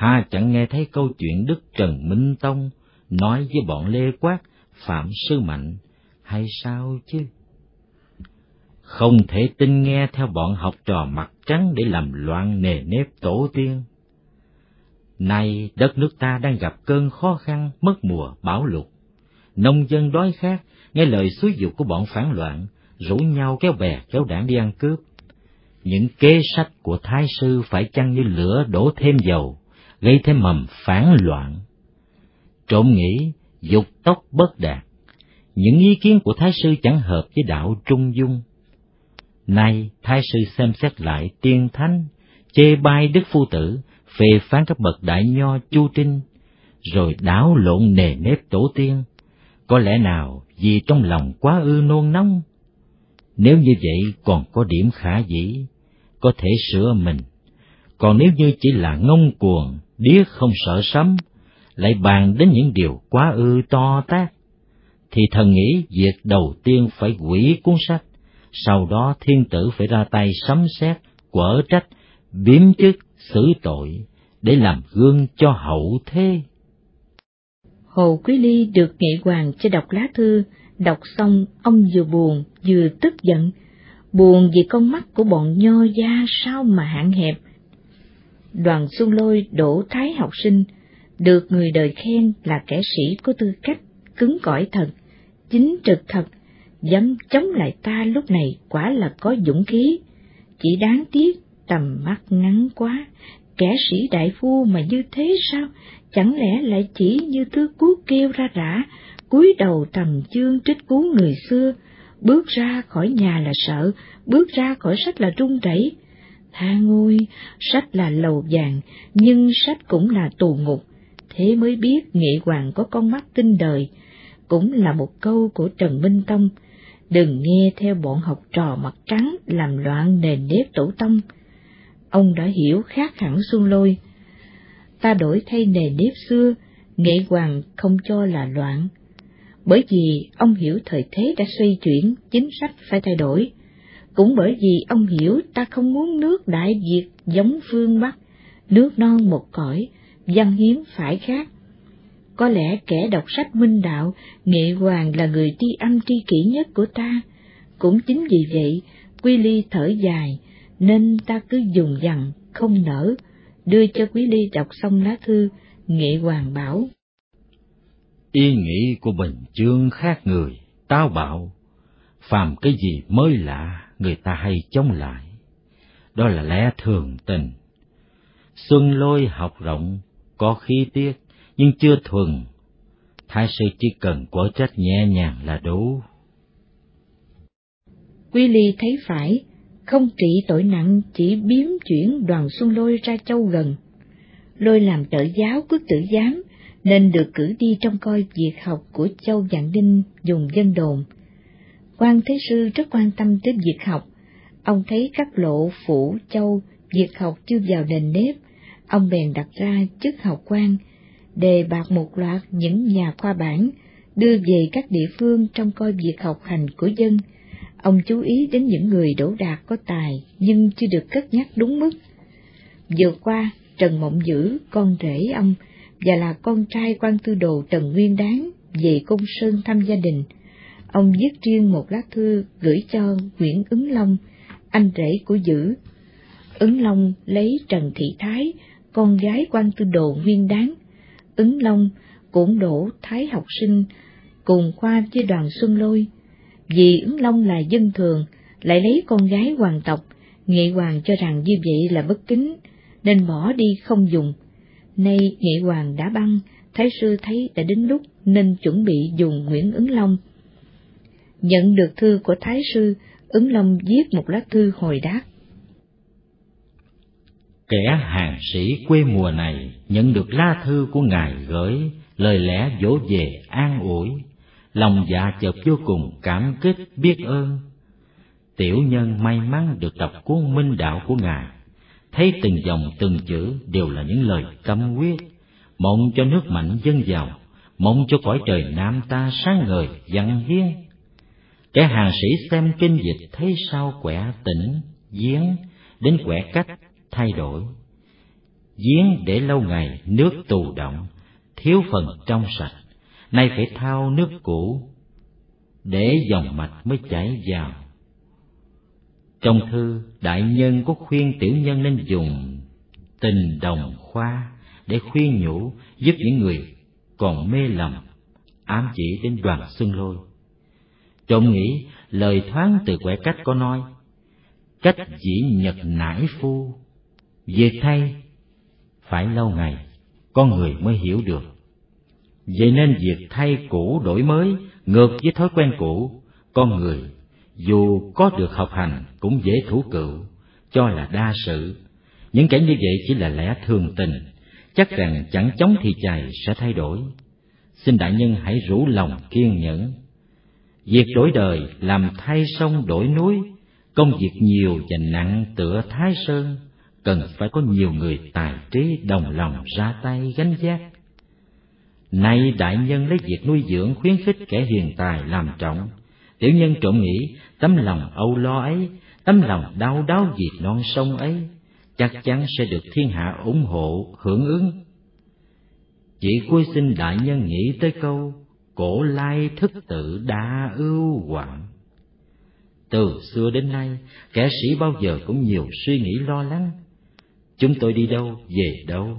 Hà chẳng nghe thấy câu chuyện Đức Trần Minh Tông nói với bọn Lê Quát, Phạm Sư Mạnh, hay sao chứ? Không thể tin nghe theo bọn học trò mặt trắng để làm loạn nề nếp tổ tiên. Nay đất nước ta đang gặp cơn khó khăn, mất mùa, bão lụt. Nông dân đói khát, nghe lời xúi dục của bọn phản loạn, rủ nhau kéo bè kéo đảng đi ăn cướp. Những kế sách của Thái sư phải chăng như lửa đổ thêm dầu, gây thêm mầm phản loạn. Trộm nghĩ, dục tốc bất đạt, những ý kiến của Thái sư chẳng hợp với đạo trung dung. Nay, Thái sư xem xét lại tiên thánh, chê bai Đức Phu Tử, phê phán các bậc đại nho chu trinh, rồi đảo lộn nề nếp tổ tiên. Có lẽ nào vì trong lòng quá ư nôn nóng? Nếu như vậy còn có điểm khả dĩ, có thể sửa mình. Còn nếu như chỉ là ngông cuồng, điếc không sợ sấm, lại bàn đến những điều quá ư to tát, thì thần nghĩ việc đầu tiên phải quỷ cuốn sách, sau đó thiên tử phải ra tay sấm xét, quở trách, biếm chức, xử tội, để làm gương cho hậu thế. Hồ Quý Ly được nghệ hoàng cho đọc lá thư, đọc xong ông vừa buồn vừa tức giận, buồn vì con mắt của bọn nho gia sao mà hạn hẹp. Đoàn Xuân Lôi đổ thái học sinh, được người đời khen là kẻ sĩ có tư cách, cứng cỏi thật, chính trực thật, dám chống lại ta lúc này quả là có dũng khí, chỉ đáng tiếc tầm mắt ngắn quá, kẻ sĩ đại phu mà như thế sao, chẳng lẽ lại chỉ như thứ cú kêu ra rã, cúi đầu tầm chương trích cú người xưa, bước ra khỏi nhà là sợ, bước ra khỏi sách là run rẩy. Tha ngôi, sách là lầu vàng, nhưng sách cũng là tù ngục, thế mới biết nghệ hoàng có con mắt tinh đời, cũng là một câu của Trần Minh Tông, đừng nghe theo bọn học trò mặt trắng làm loạn nền nếp tổ tông. Ông đã hiểu khác hẳn xuân lôi. Ta đổi thay nền nếp xưa, nghệ hoàng không cho là loạn. Bởi vì ông hiểu thời thế đã xoay chuyển, chính sách phải thay đổi. Cũng bởi vì ông hiểu ta không muốn nước Đại Việt giống phương Bắc, nước non một cõi, văn hiến phải khác có lẽ kẻ đọc sách minh đạo, nghệ hoàng là người tri âm tri kỷ nhất của ta. Cũng chính vì vậy, Quy Ly thở dài, nên ta cứ dùng dằn, không nở, đưa cho Quý Ly đọc xong lá thư, nghệ hoàng bảo. Ý nghĩ của Bình Chương khác người, táo bạo, phàm cái gì mới lạ, người ta hay chống lại. Đó là lẽ thường tình. Xuân lôi học rộng, có khí tiết, nhưng chưa thuần. Thái sư chỉ cần quở trách nhẹ nhàng là đủ. Quy Ly thấy phải, không trị tội nặng chỉ biếm chuyển đoàn xuân lôi ra châu gần. Lôi làm trợ giáo quốc tử giám, nên được cử đi trong coi việc học của châu vạn ninh dùng dân đồn quan Thế Sư rất quan tâm tới việc học, ông thấy các lộ phủ châu việc học chưa vào nền nếp, ông bèn đặt ra chức học quan đề bạt một loạt những nhà khoa bản, đưa về các địa phương trong coi việc học hành của dân. Ông chú ý đến những người đỗ đạt có tài nhưng chưa được cất nhắc đúng mức. Vừa qua, Trần Mộng Dữ, con rể ông, và là con trai quan tư đồ Trần Nguyên Đáng về công Sơn thăm gia đình. Ông viết riêng một lá thư gửi cho Nguyễn Ứng Long, anh rể của Dữ. Ứng Long lấy Trần Thị Thái, con gái quan tư đồ Nguyên Đáng, Ứng Long cũng đổ thái học sinh cùng khoa với đoàn Xuân Lôi. Vì Ứng Long là dân thường, lại lấy con gái hoàng tộc, Nghệ Hoàng cho rằng như vậy là bất kính, nên bỏ đi không dùng. Nay Nghệ Hoàng đã băng, Thái sư thấy đã đến lúc nên chuẩn bị dùng Nguyễn Ứng Long. Nhận được thư của Thái sư, Ứng Long viết một lá thư hồi đáp. Kẻ hàng sĩ quê mùa này nhận được lá thư của ngài gửi lời lẽ dỗ về an ủi, lòng dạ chợt vô cùng cảm kích biết ơn. tiểu nhân may mắn được đọc cuốn minh đạo của ngài thấy từng dòng từng chữ đều là những lời tâm quyết mong cho nước mạnh dân giàu mong cho cõi trời nam ta sáng ngời văn hiến kẻ hàng sĩ xem kinh dịch thấy sao quẻ tỉnh, giếng, đến quẻ cách thay đổi. Giếng để lâu ngày nước tù động, thiếu phần trong sạch. Nay phải thao nước cũ, để dòng mạch mới chảy vào. Trong thư, đại nhân có khuyên tiểu nhân nên dùng tình đồng khoa để khuyên nhủ, giúp những người còn mê lầm, ám chỉ đến đoàn xuân lôi trộm nghĩ lời thoáng từ quẻ cách có nói. Cách dĩ nhật nải phu việc thay, phải lâu ngày, con người mới hiểu được. Vậy nên việc thay cũ đổi mới, ngược với thói quen cũ, con người, dù có được học hành, cũng dễ thủ cựu, cho là đa sự. Những kẻ như vậy chỉ là lẽ thường tình, chắc rằng chẳng chống thì chài sẽ thay đổi. Xin đại nhân hãy rủ lòng kiên nhẫn việc đổi đời làm thay sông đổi núi, công việc nhiều và nặng tựa thái sơn, cần phải có nhiều người tài trí đồng lòng ra tay gánh vác. Nay đại nhân lấy việc nuôi dưỡng khuyến khích kẻ hiền tài làm trọng. Tiểu nhân trộm nghĩ, tấm lòng âu lo ấy, tấm lòng đau đáu vì non sông ấy, chắc chắn sẽ được thiên hạ ủng hộ, hưởng ứng. Chỉ cuối xin đại nhân nghĩ tới câu cổ lai thức tự đa ưu hoạn từ xưa đến nay, kẻ sĩ bao giờ cũng nhiều suy nghĩ lo lắng. Chúng tôi đi đâu, về đâu?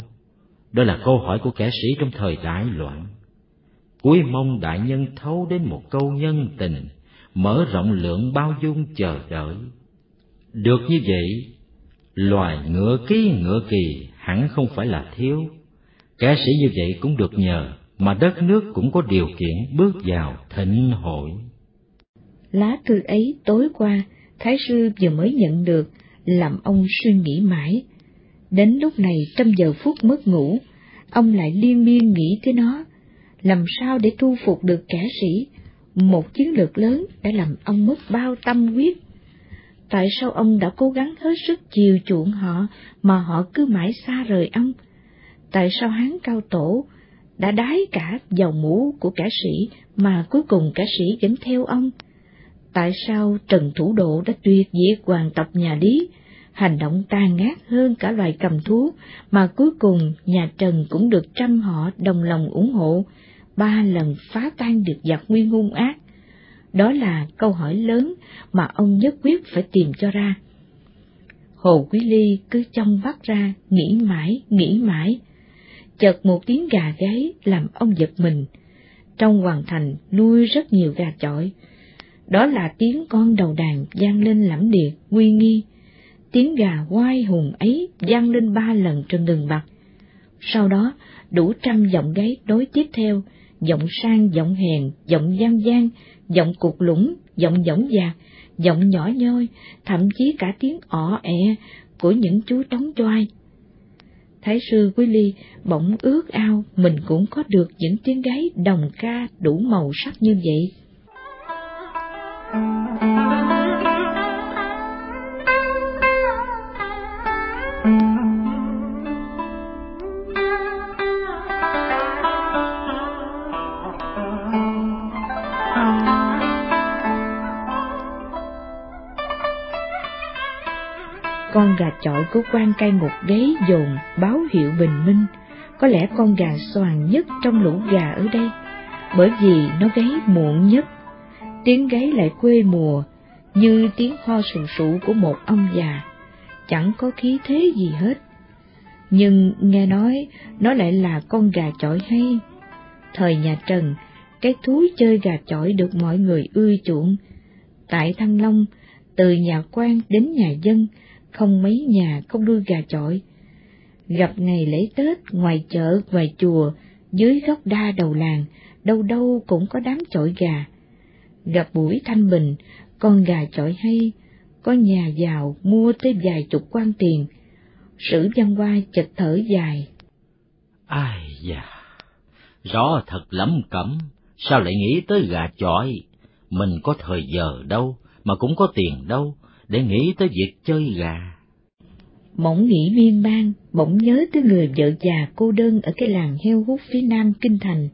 Đó là câu hỏi của kẻ sĩ trong thời đại loạn. Cuối mong đại nhân thấu đến một câu nhân tình, mở rộng lượng bao dung chờ đợi. Được như vậy, loài ngựa ký ngựa kỳ hẳn không phải là thiếu. Kẻ sĩ như vậy cũng được nhờ mà đất nước cũng có điều kiện bước vào thịnh hội. Lá thư ấy tối qua, thái sư vừa mới nhận được, làm ông suy nghĩ mãi. Đến lúc này trong giờ phút mất ngủ, ông lại liên miên nghĩ tới nó. Làm sao để thu phục được kẻ sĩ? Một chiến lược lớn đã làm ông mất bao tâm huyết. Tại sao ông đã cố gắng hết sức chiều chuộng họ mà họ cứ mãi xa rời ông? Tại sao hán cao tổ đã đái cả dầu mũ của cả sĩ mà cuối cùng cả sĩ vẫn theo ông tại sao trần thủ độ đã tuyệt diệt hoàng tộc nhà lý hành động tàn ác hơn cả loài cầm thú mà cuối cùng nhà trần cũng được trăm họ đồng lòng ủng hộ ba lần phá tan được giặc nguyên hung ác đó là câu hỏi lớn mà ông nhất quyết phải tìm cho ra. Hồ Quý Ly cứ trong vắt ra, nghĩ mãi, nghĩ mãi. Chợt một tiếng gà gáy làm ông giật mình. Trong hoàng thành nuôi rất nhiều gà chọi. Đó là tiếng con đầu đàn vang lên lẫm điệt, uy nghi. Tiếng gà oai hùng ấy vang lên ba lần trên ngừng bặt. Sau đó, đủ trăm giọng gáy đối tiếp theo, giọng sang, giọng hèn, giọng gian gian, giọng cục lũng, giọng dõng dạc, giọng nhỏ nhoi, thậm chí cả tiếng ỏ ẹ của những chú trống choai. Thái sư Quý Ly bỗng ước ao mình cũng có được những tiếng gáy đồng ca đủ màu sắc như vậy. Con gà chọi của quan cai ngục gáy dồn báo hiệu bình minh, có lẽ con gà xoàn nhất trong lũ gà ở đây, bởi vì nó gáy muộn nhất. Tiếng gáy lại quê mùa, như tiếng ho sù sụ của một ông già, chẳng có khí thế gì hết. Nhưng nghe nói nó lại là con gà chọi hay. Thời nhà Trần, cái thú chơi gà chọi được mọi người ưa chuộng. Tại Thăng Long, từ nhà quan đến nhà dân, không mấy nhà không nuôi gà chọi. Gặp ngày lễ Tết ngoài chợ, ngoài chùa, dưới gốc đa đầu làng, đâu đâu cũng có đám chọi gà. Gặp buổi thanh bình, con gà chọi hay, có nhà giàu mua tới vài chục quan tiền. Sử văn hoa chật thở dài. Ai da, rõ thật lắm cẩm, sao lại nghĩ tới gà chọi? Mình có thời giờ đâu mà cũng có tiền đâu để nghĩ tới việc chơi gà. Bỗng nghĩ miên man, bỗng nhớ tới người vợ già cô đơn ở cái làng heo hút phía nam kinh thành.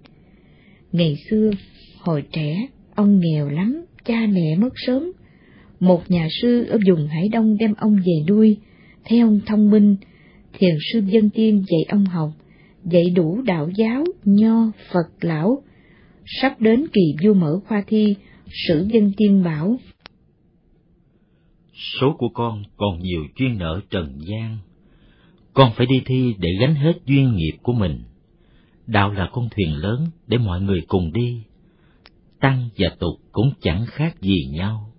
Ngày xưa, hồi trẻ, ông nghèo lắm, cha mẹ mất sớm. Một nhà sư ở vùng Hải Đông đem ông về nuôi, thấy ông thông minh, thiền sư dân tiên dạy ông học, dạy đủ đạo giáo, nho, Phật lão. Sắp đến kỳ vua mở khoa thi, sử dân tiên bảo. Số của con còn nhiều chuyên nợ trần gian. Con phải đi thi để gánh hết duyên nghiệp của mình. Đạo là con thuyền lớn để mọi người cùng đi. Tăng và tục cũng chẳng khác gì nhau.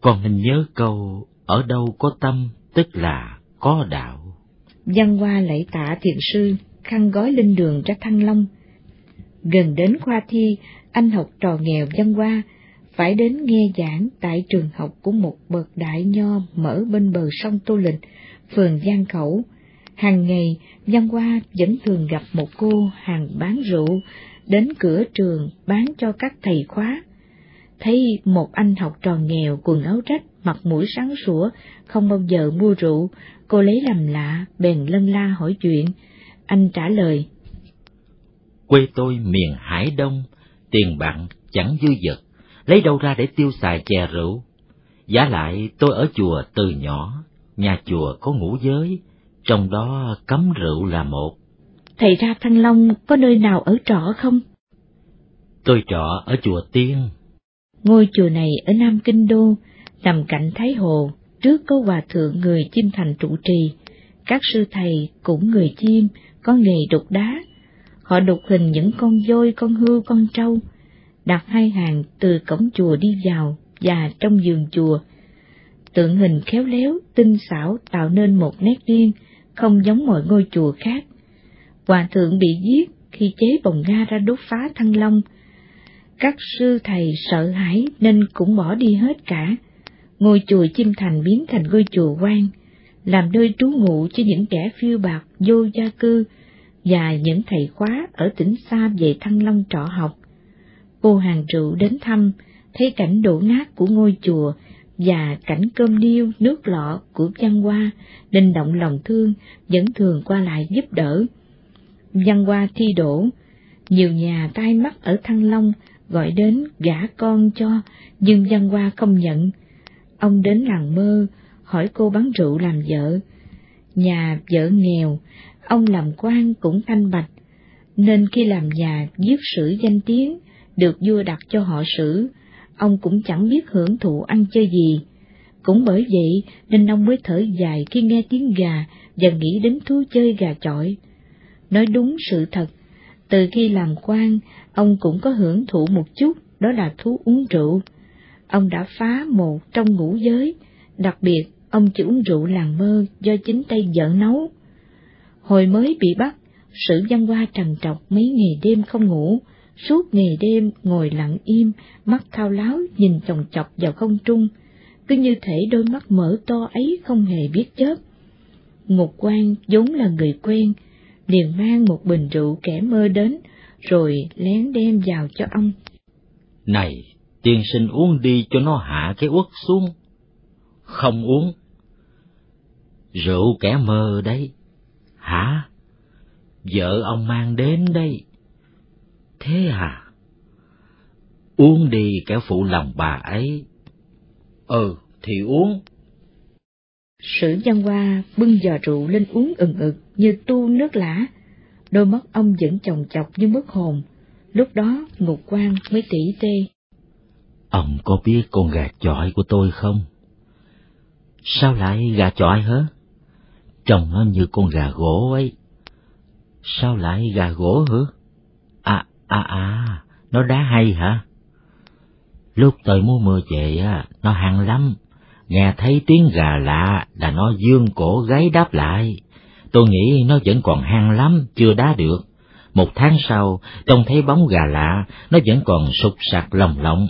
Con nên nhớ câu, ở đâu có tâm tức là có đạo. Văn hoa lạy tạ thiền sư, khăn gói lên đường ra Thăng Long. Gần đến khoa thi, anh học trò nghèo văn hoa, phải đến nghe giảng tại trường học của một bậc đại nho mở bên bờ sông Tô Lịch, phường Giang Khẩu. Hàng ngày, văn hoa vẫn thường gặp một cô hàng bán rượu, đến cửa trường bán cho các thầy khóa. Thấy một anh học trò nghèo quần áo rách, mặt mũi sáng sủa, không bao giờ mua rượu, cô lấy làm lạ, bèn lân la hỏi chuyện. Anh trả lời. Quê tôi miền Hải Đông, tiền bạc chẳng dư dật, lấy đâu ra để tiêu xài chè rượu. Giả lại tôi ở chùa từ nhỏ, nhà chùa có ngũ giới, trong đó cấm rượu là một. Thầy ra Thăng Long có nơi nào ở trọ không? Tôi trọ ở chùa Tiên. Ngôi chùa này ở Nam Kinh Đô, nằm cạnh Thái Hồ, trước có hòa thượng người chim thành trụ trì. Các sư thầy cũng người chim, có nghề đục đá. Họ đục hình những con voi, con hươu, con trâu, đặt hai hàng từ cổng chùa đi vào và trong giường chùa. Tượng hình khéo léo, tinh xảo tạo nên một nét riêng, không giống mọi ngôi chùa khác. Hòa thượng bị giết khi chế bồng ga ra đốt phá Thăng Long. Các sư thầy sợ hãi nên cũng bỏ đi hết cả. Ngôi chùa Chim Thành biến thành ngôi chùa quan, làm nơi trú ngụ cho những kẻ phiêu bạc vô gia cư và những thầy khóa ở tỉnh xa về Thăng Long trọ học. Cô hàng rượu đến thăm, thấy cảnh đổ nát của ngôi chùa và cảnh cơm niêu nước lọ của văn hoa nên động lòng thương vẫn thường qua lại giúp đỡ. Văn hoa thi đổ nhiều nhà tai mắt ở thăng long gọi đến gả con cho nhưng văn hoa không nhận. Ông đến làng mơ hỏi cô bán rượu làm vợ. Nhà vợ nghèo ông làm quan cũng thanh bạch nên khi làm nhà viết sử danh tiếng được vua đặt cho họ xử, ông cũng chẳng biết hưởng thụ ăn chơi gì. Cũng bởi vậy nên ông mới thở dài khi nghe tiếng gà và nghĩ đến thú chơi gà chọi. Nói đúng sự thật, từ khi làm quan, ông cũng có hưởng thụ một chút, đó là thú uống rượu. Ông đã phá một trong ngũ giới, đặc biệt ông chỉ uống rượu làng mơ do chính tay vợ nấu. Hồi mới bị bắt, sử văn hoa trằn trọc mấy ngày đêm không ngủ, suốt ngày đêm ngồi lặng im, mắt thao láo nhìn chồng chọc vào không trung, cứ như thể đôi mắt mở to ấy không hề biết chớp. Ngục quan vốn là người quen, liền mang một bình rượu kẻ mơ đến, rồi lén đem vào cho ông. Này, tiên sinh uống đi cho nó hạ cái uất xuống. Không uống. Rượu kẻ mơ đấy. Hả? Vợ ông mang đến đây. Thế à? Uống đi kẻo phụ lòng bà ấy. Ừ, thì uống. Sử văn hoa bưng giò rượu lên uống ừng ực như tu nước lã. Đôi mắt ông vẫn chồng chọc như mất hồn. Lúc đó ngục quan mới tỉ tê. Ông có biết con gà chọi của tôi không? Sao lại gà chọi hả? Trông nó như con gà gỗ ấy. Sao lại gà gỗ hả? À, À nó đá hay hả? Lúc tôi mua mưa về á, nó hăng lắm. Nghe thấy tiếng gà lạ là nó dương cổ gáy đáp lại. Tôi nghĩ nó vẫn còn hăng lắm, chưa đá được. Một tháng sau, trông thấy bóng gà lạ, nó vẫn còn sụp sạc lồng lộng.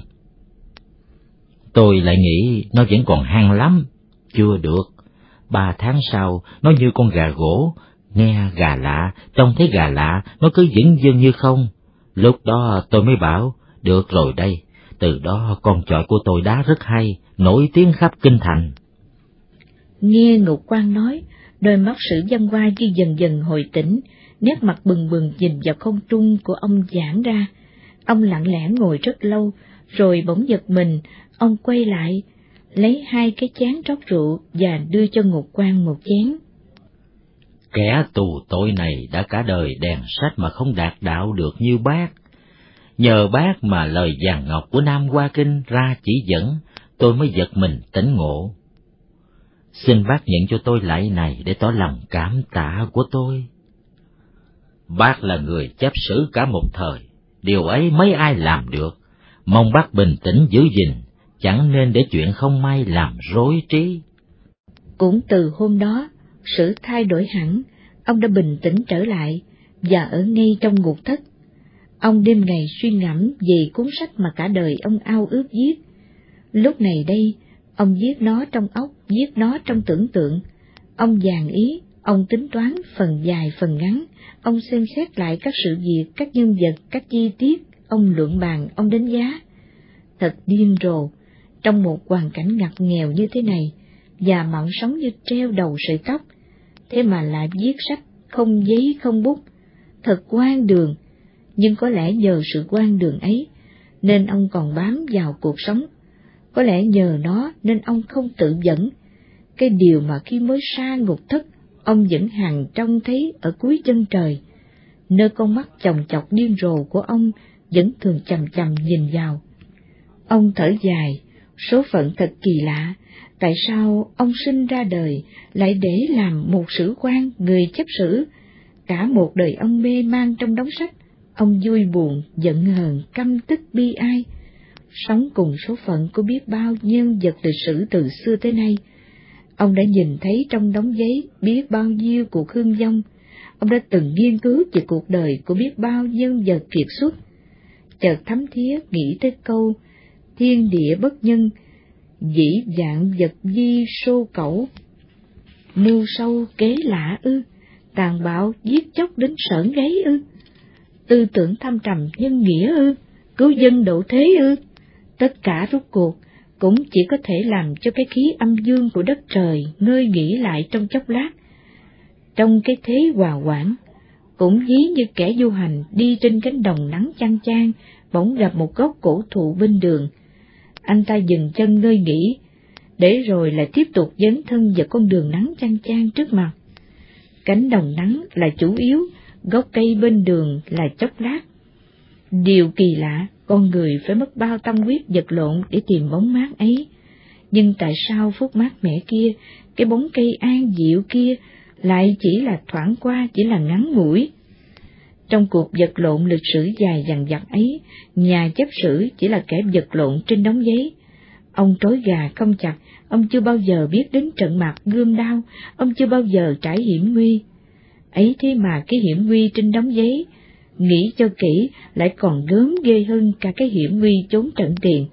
Tôi lại nghĩ nó vẫn còn hăng lắm, chưa được. Ba tháng sau, nó như con gà gỗ, nghe gà lạ, trông thấy gà lạ, nó cứ vững dưng như không. Lúc đó tôi mới bảo, được rồi đây, Từ đó con chọi của tôi đá rất hay, nổi tiếng khắp kinh thành. Nghe Ngục quang nói, đôi mắt sử văn hoa như dần dần hồi tỉnh, nét mặt bừng bừng nhìn vào không trung của ông giãn ra. Ông lặng lẽ ngồi rất lâu, rồi bỗng giật mình, ông quay lại, lấy hai cái chén rót rượu và đưa cho Ngục quang một chén. Kẻ tù tội này đã cả đời đèn sách mà không đạt đạo được như bác. Nhờ bác mà lời vàng ngọc của Nam Hoa Kinh ra chỉ dẫn, tôi mới giật mình tỉnh ngộ. Xin bác nhận cho tôi lại này để tỏ lòng cảm tạ của tôi. Bác là người chấp xử cả một thời, điều ấy mấy ai làm được, mong bác bình tĩnh giữ gìn, chẳng nên để chuyện không may làm rối trí. Cũng từ hôm đó, sự thay đổi hẳn, ông đã bình tĩnh trở lại và ở ngay trong ngục thất. Ông đêm ngày suy ngẫm về cuốn sách mà cả đời ông ao ước viết. Lúc này đây, ông viết nó trong óc, viết nó trong tưởng tượng. Ông dàn ý, ông tính toán phần dài phần ngắn, ông xem xét lại các sự việc, các nhân vật, các chi tiết, ông luận bàn, ông đánh giá. Thật điên rồ, trong một hoàn cảnh ngặt nghèo như thế này, và mạng sống như treo đầu sợi tóc, thế mà lại viết sách không giấy không bút, thật quan đường, nhưng có lẽ nhờ sự quan đường ấy, nên ông còn bám vào cuộc sống. Có lẽ nhờ nó nên ông không tự dẫn, cái điều mà khi mới xa ngục thất, ông vẫn hàng trông thấy ở cuối chân trời, nơi con mắt chồng chọc điên rồ của ông vẫn thường chầm chầm nhìn vào. Ông thở dài, số phận thật kỳ lạ, tại sao ông sinh ra đời lại để làm một sử quan người chấp sử? Cả một đời ông mê mang trong đống sách, ông vui buồn, giận hờn, căm tức bi ai. Sống cùng số phận của biết bao nhân vật lịch sử từ xưa tới nay. Ông đã nhìn thấy trong đống giấy biết bao nhiêu cuộc hương vong. Ông đã từng nghiên cứu về cuộc đời của biết bao nhân vật kiệt xuất. Chợt thấm thía nghĩ tới câu thiên địa bất nhân, dĩ dạng vật di sô cẩu. Mưu sâu kế lạ ư, tàn bạo giết chóc đến sởn gáy ư, tư tưởng thâm trầm nhân nghĩa ư, cứu dân độ thế ư, tất cả rốt cuộc cũng chỉ có thể làm cho cái khí âm dương của đất trời ngơi nghỉ lại trong chốc lát. Trong cái thế hòa quảng, cũng ví như kẻ du hành đi trên cánh đồng nắng chang chang, bỗng gặp một gốc cổ thụ bên đường, anh ta dừng chân nơi nghỉ, để rồi lại tiếp tục dấn thân vào con đường nắng chang chang trước mặt. Cánh đồng nắng là chủ yếu, gốc cây bên đường là chốc lát. Điều kỳ lạ, con người phải mất bao tâm huyết vật lộn để tìm bóng mát ấy. Nhưng tại sao phút mát mẻ kia, cái bóng cây an dịu kia lại chỉ là thoảng qua, chỉ là ngắn ngủi? Trong cuộc vật lộn lịch sử dài dằng dặc ấy, nhà chấp sử chỉ là kẻ vật lộn trên đống giấy. Ông trói gà không chặt, ông chưa bao giờ biết đến trận mặt gươm đao, ông chưa bao giờ trải hiểm nguy. Ấy thế mà cái hiểm nguy trên đống giấy, nghĩ cho kỹ lại còn gớm ghê hơn cả cái hiểm nguy trốn trận tiền.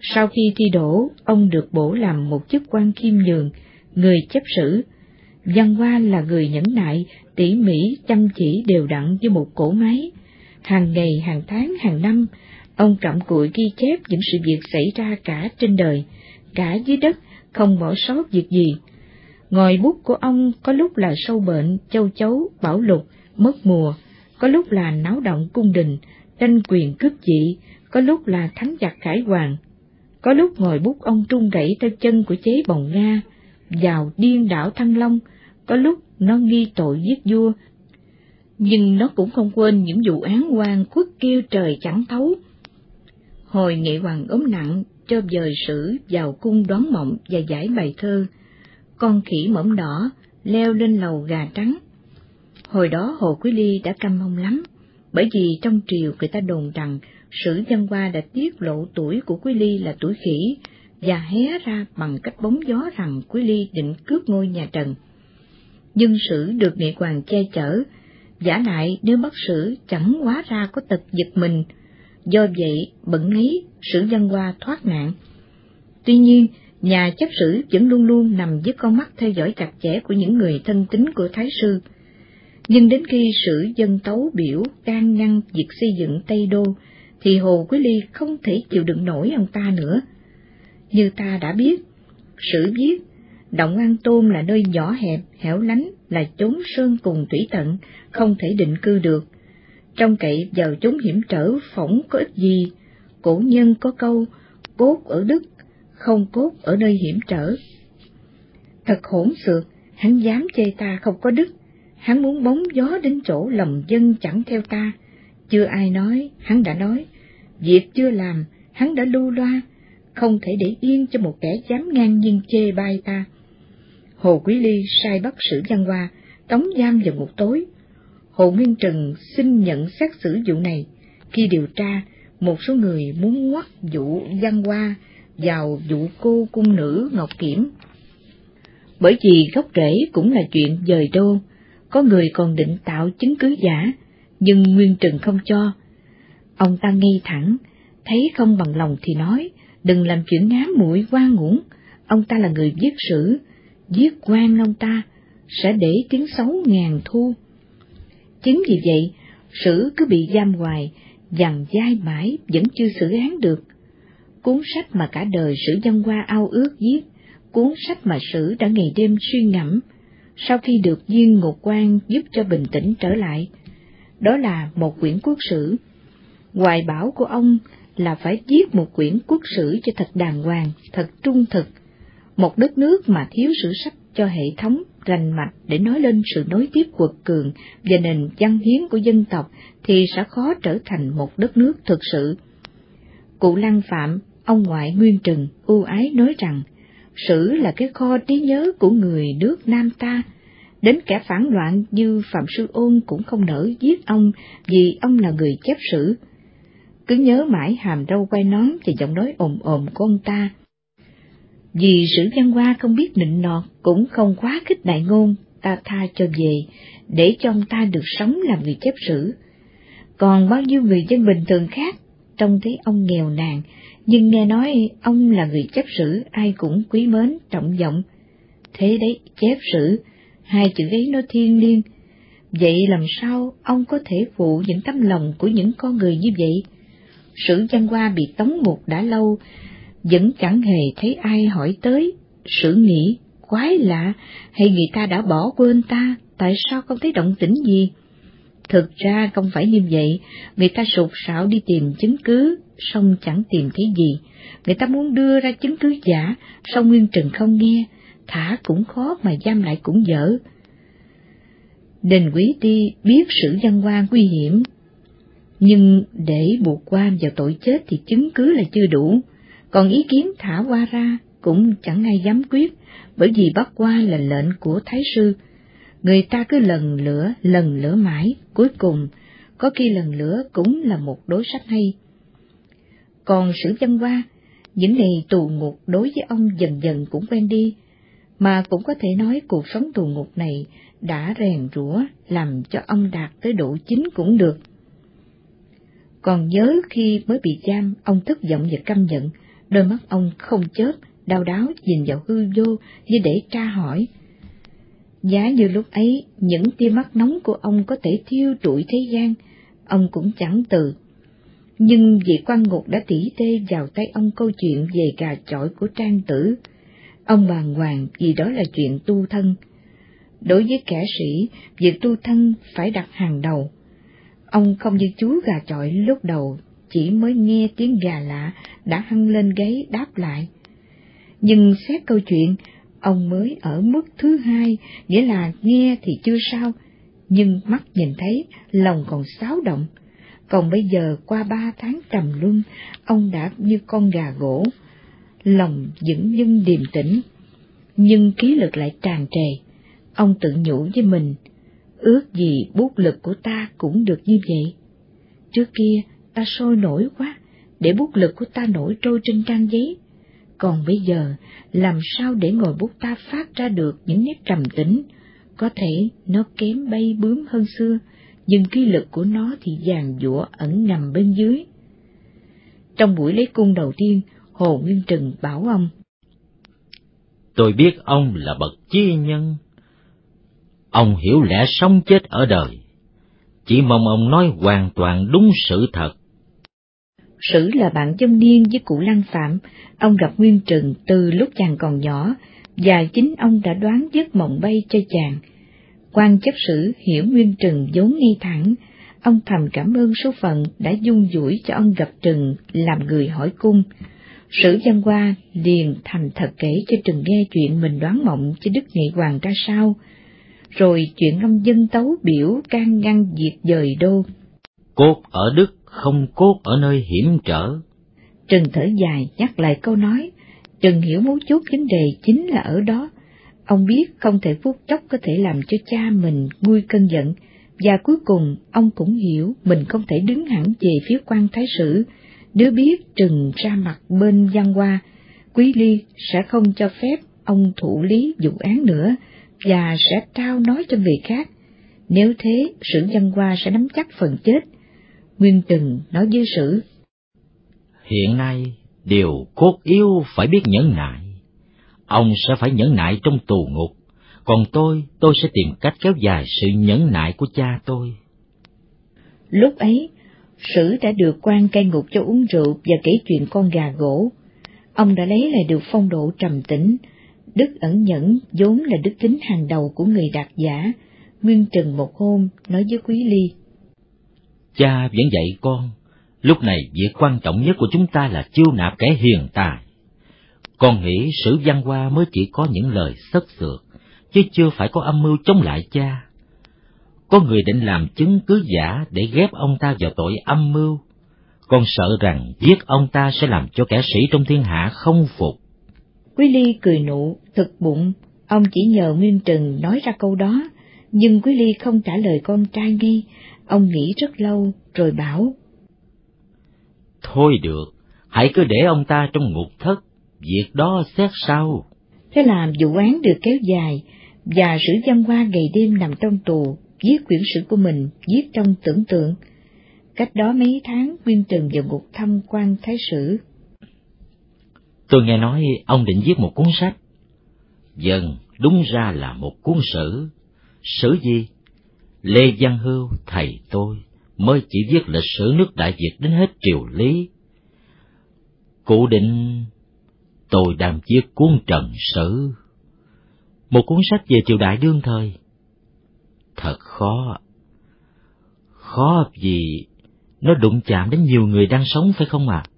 Sau khi thi đổ, ông được bổ làm một chức quan khiêm nhường, người chấp sử. Văn Hoa là người nhẫn nại, tỉ mỉ, chăm chỉ đều đặn như một cỗ máy. Hàng ngày, hàng tháng, hàng năm, ông cặm cụi ghi chép những sự việc xảy ra cả trên đời, cả dưới đất, không bỏ sót việc gì. Ngòi bút của ông có lúc là sâu bệnh, châu chấu, bảo lục, mất mùa, có lúc là náo động cung đình, tranh quyền cướp dị, có lúc là thắng giặc khải hoàng. Có lúc ngòi bút ông trung gãy theo chân của chế bồng Nga, vào điên đảo Thăng Long, có lúc nó nghi tội giết vua, nhưng nó cũng không quên những vụ án quan khuất kêu trời chẳng thấu. Hồi nghệ hoàng ốm nặng cho dời sử vào cung đoán mộng và giải bài thơ, con khỉ mỏm đỏ leo lên lầu gà trắng. Hồi đó Hồ Quý Ly đã căm mong lắm, bởi vì trong triều người ta đồn rằng sử văn hoa đã tiết lộ tuổi của Quý Ly là tuổi khỉ, và hé ra bằng cách bóng gió rằng Quý Ly định cướp ngôi nhà Trần dân sử được nghệ hoàng che chở, giả lại nếu bắt sử chẳng quá ra có tật giật mình, do vậy bận ấy sử văn hoa thoát nạn. Tuy nhiên, nhà chấp sử vẫn luôn luôn nằm dưới con mắt theo dõi chặt chẽ của những người thân tín của Thái Sư. Nhưng đến khi sử dân tấu biểu can ngăn việc xây dựng Tây Đô, thì Hồ Quý Ly không thể chịu đựng nổi ông ta nữa. Như ta đã biết, sử viết, Động An Tôn là nơi nhỏ hẹp, hẻo lánh, là chốn sơn cùng thủy tận, không thể định cư được. Trong cậy vào chúng hiểm trở phỏng có ích gì, cổ nhân có câu, cốt ở đức, không cốt ở nơi hiểm trở. Thật hỗn xược, hắn dám chê ta không có đức, hắn muốn bóng gió đến chỗ lòng dân chẳng theo ta. Chưa ai nói, hắn đã nói, việc chưa làm, hắn đã lưu loa, không thể để yên cho một kẻ dám ngang nhiên chê bai ta. Hồ Quý Ly sai bắt sử văn hoa, tống giam vào một tối. Hồ Nguyên Trừng xin nhận xét xử vụ này. Khi điều tra, một số người muốn ngoắt vụ văn hoa vào vụ cô cung nữ Ngọc Kiểm. Bởi vì gốc rễ cũng là chuyện dời đô, có người còn định tạo chứng cứ giả, nhưng Nguyên Trừng không cho. Ông ta ngay thẳng, thấy không bằng lòng thì nói, đừng làm chuyện ngá mũi qua ngủn, ông ta là người viết sử, giết quan ông ta, sẽ để tiếng xấu ngàn thu. Chính vì vậy, sử cứ bị giam hoài, dằn dai mãi vẫn chưa xử án được. Cuốn sách mà cả đời sử dân qua ao ước viết, cuốn sách mà sử đã ngày đêm suy ngẫm, sau khi được viên ngục quan giúp cho bình tĩnh trở lại. Đó là một quyển quốc sử. Hoài bảo của ông là phải viết một quyển quốc sử cho thật đàng hoàng, thật trung thực. Một đất nước mà thiếu sử sách cho hệ thống rành mạch để nói lên sự nối tiếp quật cường và nền văn hiến của dân tộc thì sẽ khó trở thành một đất nước thực sự. Cụ Lăng Phạm, ông ngoại Nguyên Trừng, ưu ái nói rằng, sử là cái kho trí nhớ của người nước Nam ta, đến kẻ phản loạn như Phạm Sư Ôn cũng không nỡ giết ông vì ông là người chép sử. Cứ nhớ mãi hàm râu quay nón và giọng nói ồm ồm của ông ta, vì sử văn hoa không biết nịnh nọt, cũng không quá khích đại ngôn, ta tha cho về, để cho ông ta được sống làm người chép sử. Còn bao nhiêu người dân bình thường khác, trông thấy ông nghèo nàn, nhưng nghe nói ông là người chép sử ai cũng quý mến, trọng vọng. Thế đấy, chép sử, hai chữ ấy nó thiên liêng. Vậy làm sao ông có thể phụ những tấm lòng của những con người như vậy? Sử văn hoa bị tống ngục đã lâu, vẫn chẳng hề thấy ai hỏi tới, sử nghĩ, quái lạ, hay người ta đã bỏ quên ta, tại sao không thấy động tĩnh gì? Thực ra không phải như vậy, người ta sụt sạo đi tìm chứng cứ, song chẳng tìm thấy gì. Người ta muốn đưa ra chứng cứ giả, song Nguyên Trừng không nghe, thả cũng khó mà giam lại cũng dở. Đình Quý Ti biết sự văn quan nguy hiểm, nhưng để buộc quan vào tội chết thì chứng cứ là chưa đủ còn ý kiến thả qua ra cũng chẳng ai dám quyết, bởi vì bắt qua là lệnh của Thái Sư. Người ta cứ lần lửa, lần lửa mãi, cuối cùng, có khi lần lửa cũng là một đối sách hay. Còn sử dân qua, những ngày tù ngục đối với ông dần dần cũng quen đi, mà cũng có thể nói cuộc sống tù ngục này đã rèn rũa làm cho ông đạt tới độ chính cũng được. Còn nhớ khi mới bị giam, ông thất vọng và căm giận, đôi mắt ông không chớp, đau đáo nhìn vào hư vô như để tra hỏi. Giá như lúc ấy, những tia mắt nóng của ông có thể thiêu trụi thế gian, ông cũng chẳng từ. Nhưng vị quan ngục đã tỉ tê vào tay ông câu chuyện về gà chọi của trang tử, ông bàng hoàng vì đó là chuyện tu thân. Đối với kẻ sĩ, việc tu thân phải đặt hàng đầu. Ông không như chú gà chọi lúc đầu chỉ mới nghe tiếng gà lạ đã hăng lên gáy đáp lại. Nhưng xét câu chuyện, ông mới ở mức thứ hai, nghĩa là nghe thì chưa sao, nhưng mắt nhìn thấy, lòng còn xáo động. Còn bây giờ qua ba tháng trầm luân, ông đã như con gà gỗ, lòng dững dưng điềm tĩnh, nhưng ký lực lại tràn trề. Ông tự nhủ với mình, ước gì bút lực của ta cũng được như vậy. Trước kia, ta sôi nổi quá, để bút lực của ta nổi trôi trên trang giấy. Còn bây giờ, làm sao để ngồi bút ta phát ra được những nét trầm tĩnh? Có thể nó kém bay bướm hơn xưa, nhưng khi lực của nó thì giàn dũa ẩn nằm bên dưới. Trong buổi lấy cung đầu tiên, Hồ Nguyên Trừng bảo ông. Tôi biết ông là bậc chi nhân. Ông hiểu lẽ sống chết ở đời. Chỉ mong ông nói hoàn toàn đúng sự thật Sử là bạn dâm niên với cụ Lăng Phạm, ông gặp Nguyên Trừng từ lúc chàng còn nhỏ, và chính ông đã đoán giấc mộng bay cho chàng. quan chấp sử hiểu Nguyên Trừng vốn ngay thẳng, ông thầm cảm ơn số phận đã dung dũi cho ông gặp Trừng làm người hỏi cung. Sử văn qua liền thành thật kể cho Trừng nghe chuyện mình đoán mộng cho Đức Nghệ Hoàng ra sao, rồi chuyện ông dân tấu biểu can ngăn diệt dời đô. Cốt ở Đức không cốt ở nơi hiểm trở. Trừng thở dài nhắc lại câu nói, Trừng hiểu mấu chốt vấn đề chính là ở đó. Ông biết không thể phút chốc có thể làm cho cha mình nguôi cơn giận, và cuối cùng ông cũng hiểu mình không thể đứng hẳn về phía quan thái sử, nếu biết Trừng ra mặt bên văn hoa, Quý Ly sẽ không cho phép ông thủ lý vụ án nữa và sẽ trao nói cho người khác. Nếu thế, sử văn hoa sẽ nắm chắc phần chết. Nguyên Trừng nói với sử. Hiện nay, điều cốt yếu phải biết nhẫn nại. Ông sẽ phải nhẫn nại trong tù ngục, còn tôi, tôi sẽ tìm cách kéo dài sự nhẫn nại của cha tôi. Lúc ấy, Sử đã được quan cai ngục cho uống rượu và kể chuyện con gà gỗ. Ông đã lấy lại được phong độ trầm tĩnh, đức ẩn nhẫn vốn là đức tính hàng đầu của người đạt giả. Nguyên Trừng một hôm nói với Quý Ly. Cha vẫn dạy con, lúc này việc quan trọng nhất của chúng ta là chiêu nạp kẻ hiền tài. Con nghĩ sử văn hoa mới chỉ có những lời sất sượt, chứ chưa phải có âm mưu chống lại cha. Có người định làm chứng cứ giả để ghép ông ta vào tội âm mưu. Con sợ rằng giết ông ta sẽ làm cho kẻ sĩ trong thiên hạ không phục. Quý Ly cười nụ, thực bụng, ông chỉ nhờ Nguyên Trừng nói ra câu đó, nhưng Quý Ly không trả lời con trai ngay, ông nghĩ rất lâu rồi bảo. Thôi được, hãy cứ để ông ta trong ngục thất, việc đó xét sau. Thế làm vụ án được kéo dài, và sử văn hoa ngày đêm nằm trong tù, viết quyển sử của mình, viết trong tưởng tượng. Cách đó mấy tháng, Nguyên Trừng vào ngục thăm quan thái sử. Tôi nghe nói ông định viết một cuốn sách. Dần, đúng ra là một cuốn sử. Sử gì? Lê Văn Hưu, thầy tôi, mới chỉ viết lịch sử nước Đại Việt đến hết triều Lý. Cụ định tôi đang viết cuốn trần sử, một cuốn sách về triều đại đương thời. Thật khó. Khó vì nó đụng chạm đến nhiều người đang sống phải không ạ? À?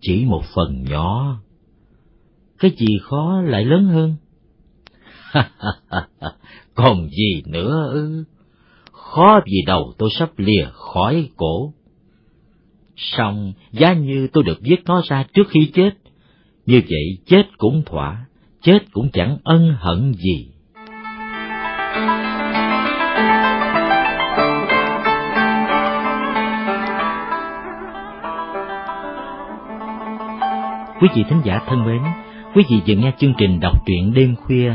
Chỉ một phần nhỏ. Cái gì khó lại lớn hơn? [laughs] Còn gì nữa ư? Khó gì đầu tôi sắp lìa khỏi cổ. Xong, giá như tôi được viết nó ra trước khi chết, như vậy chết cũng thỏa, chết cũng chẳng ân hận gì. Quý vị thính giả thân mến, quý vị vừa nghe chương trình đọc truyện đêm khuya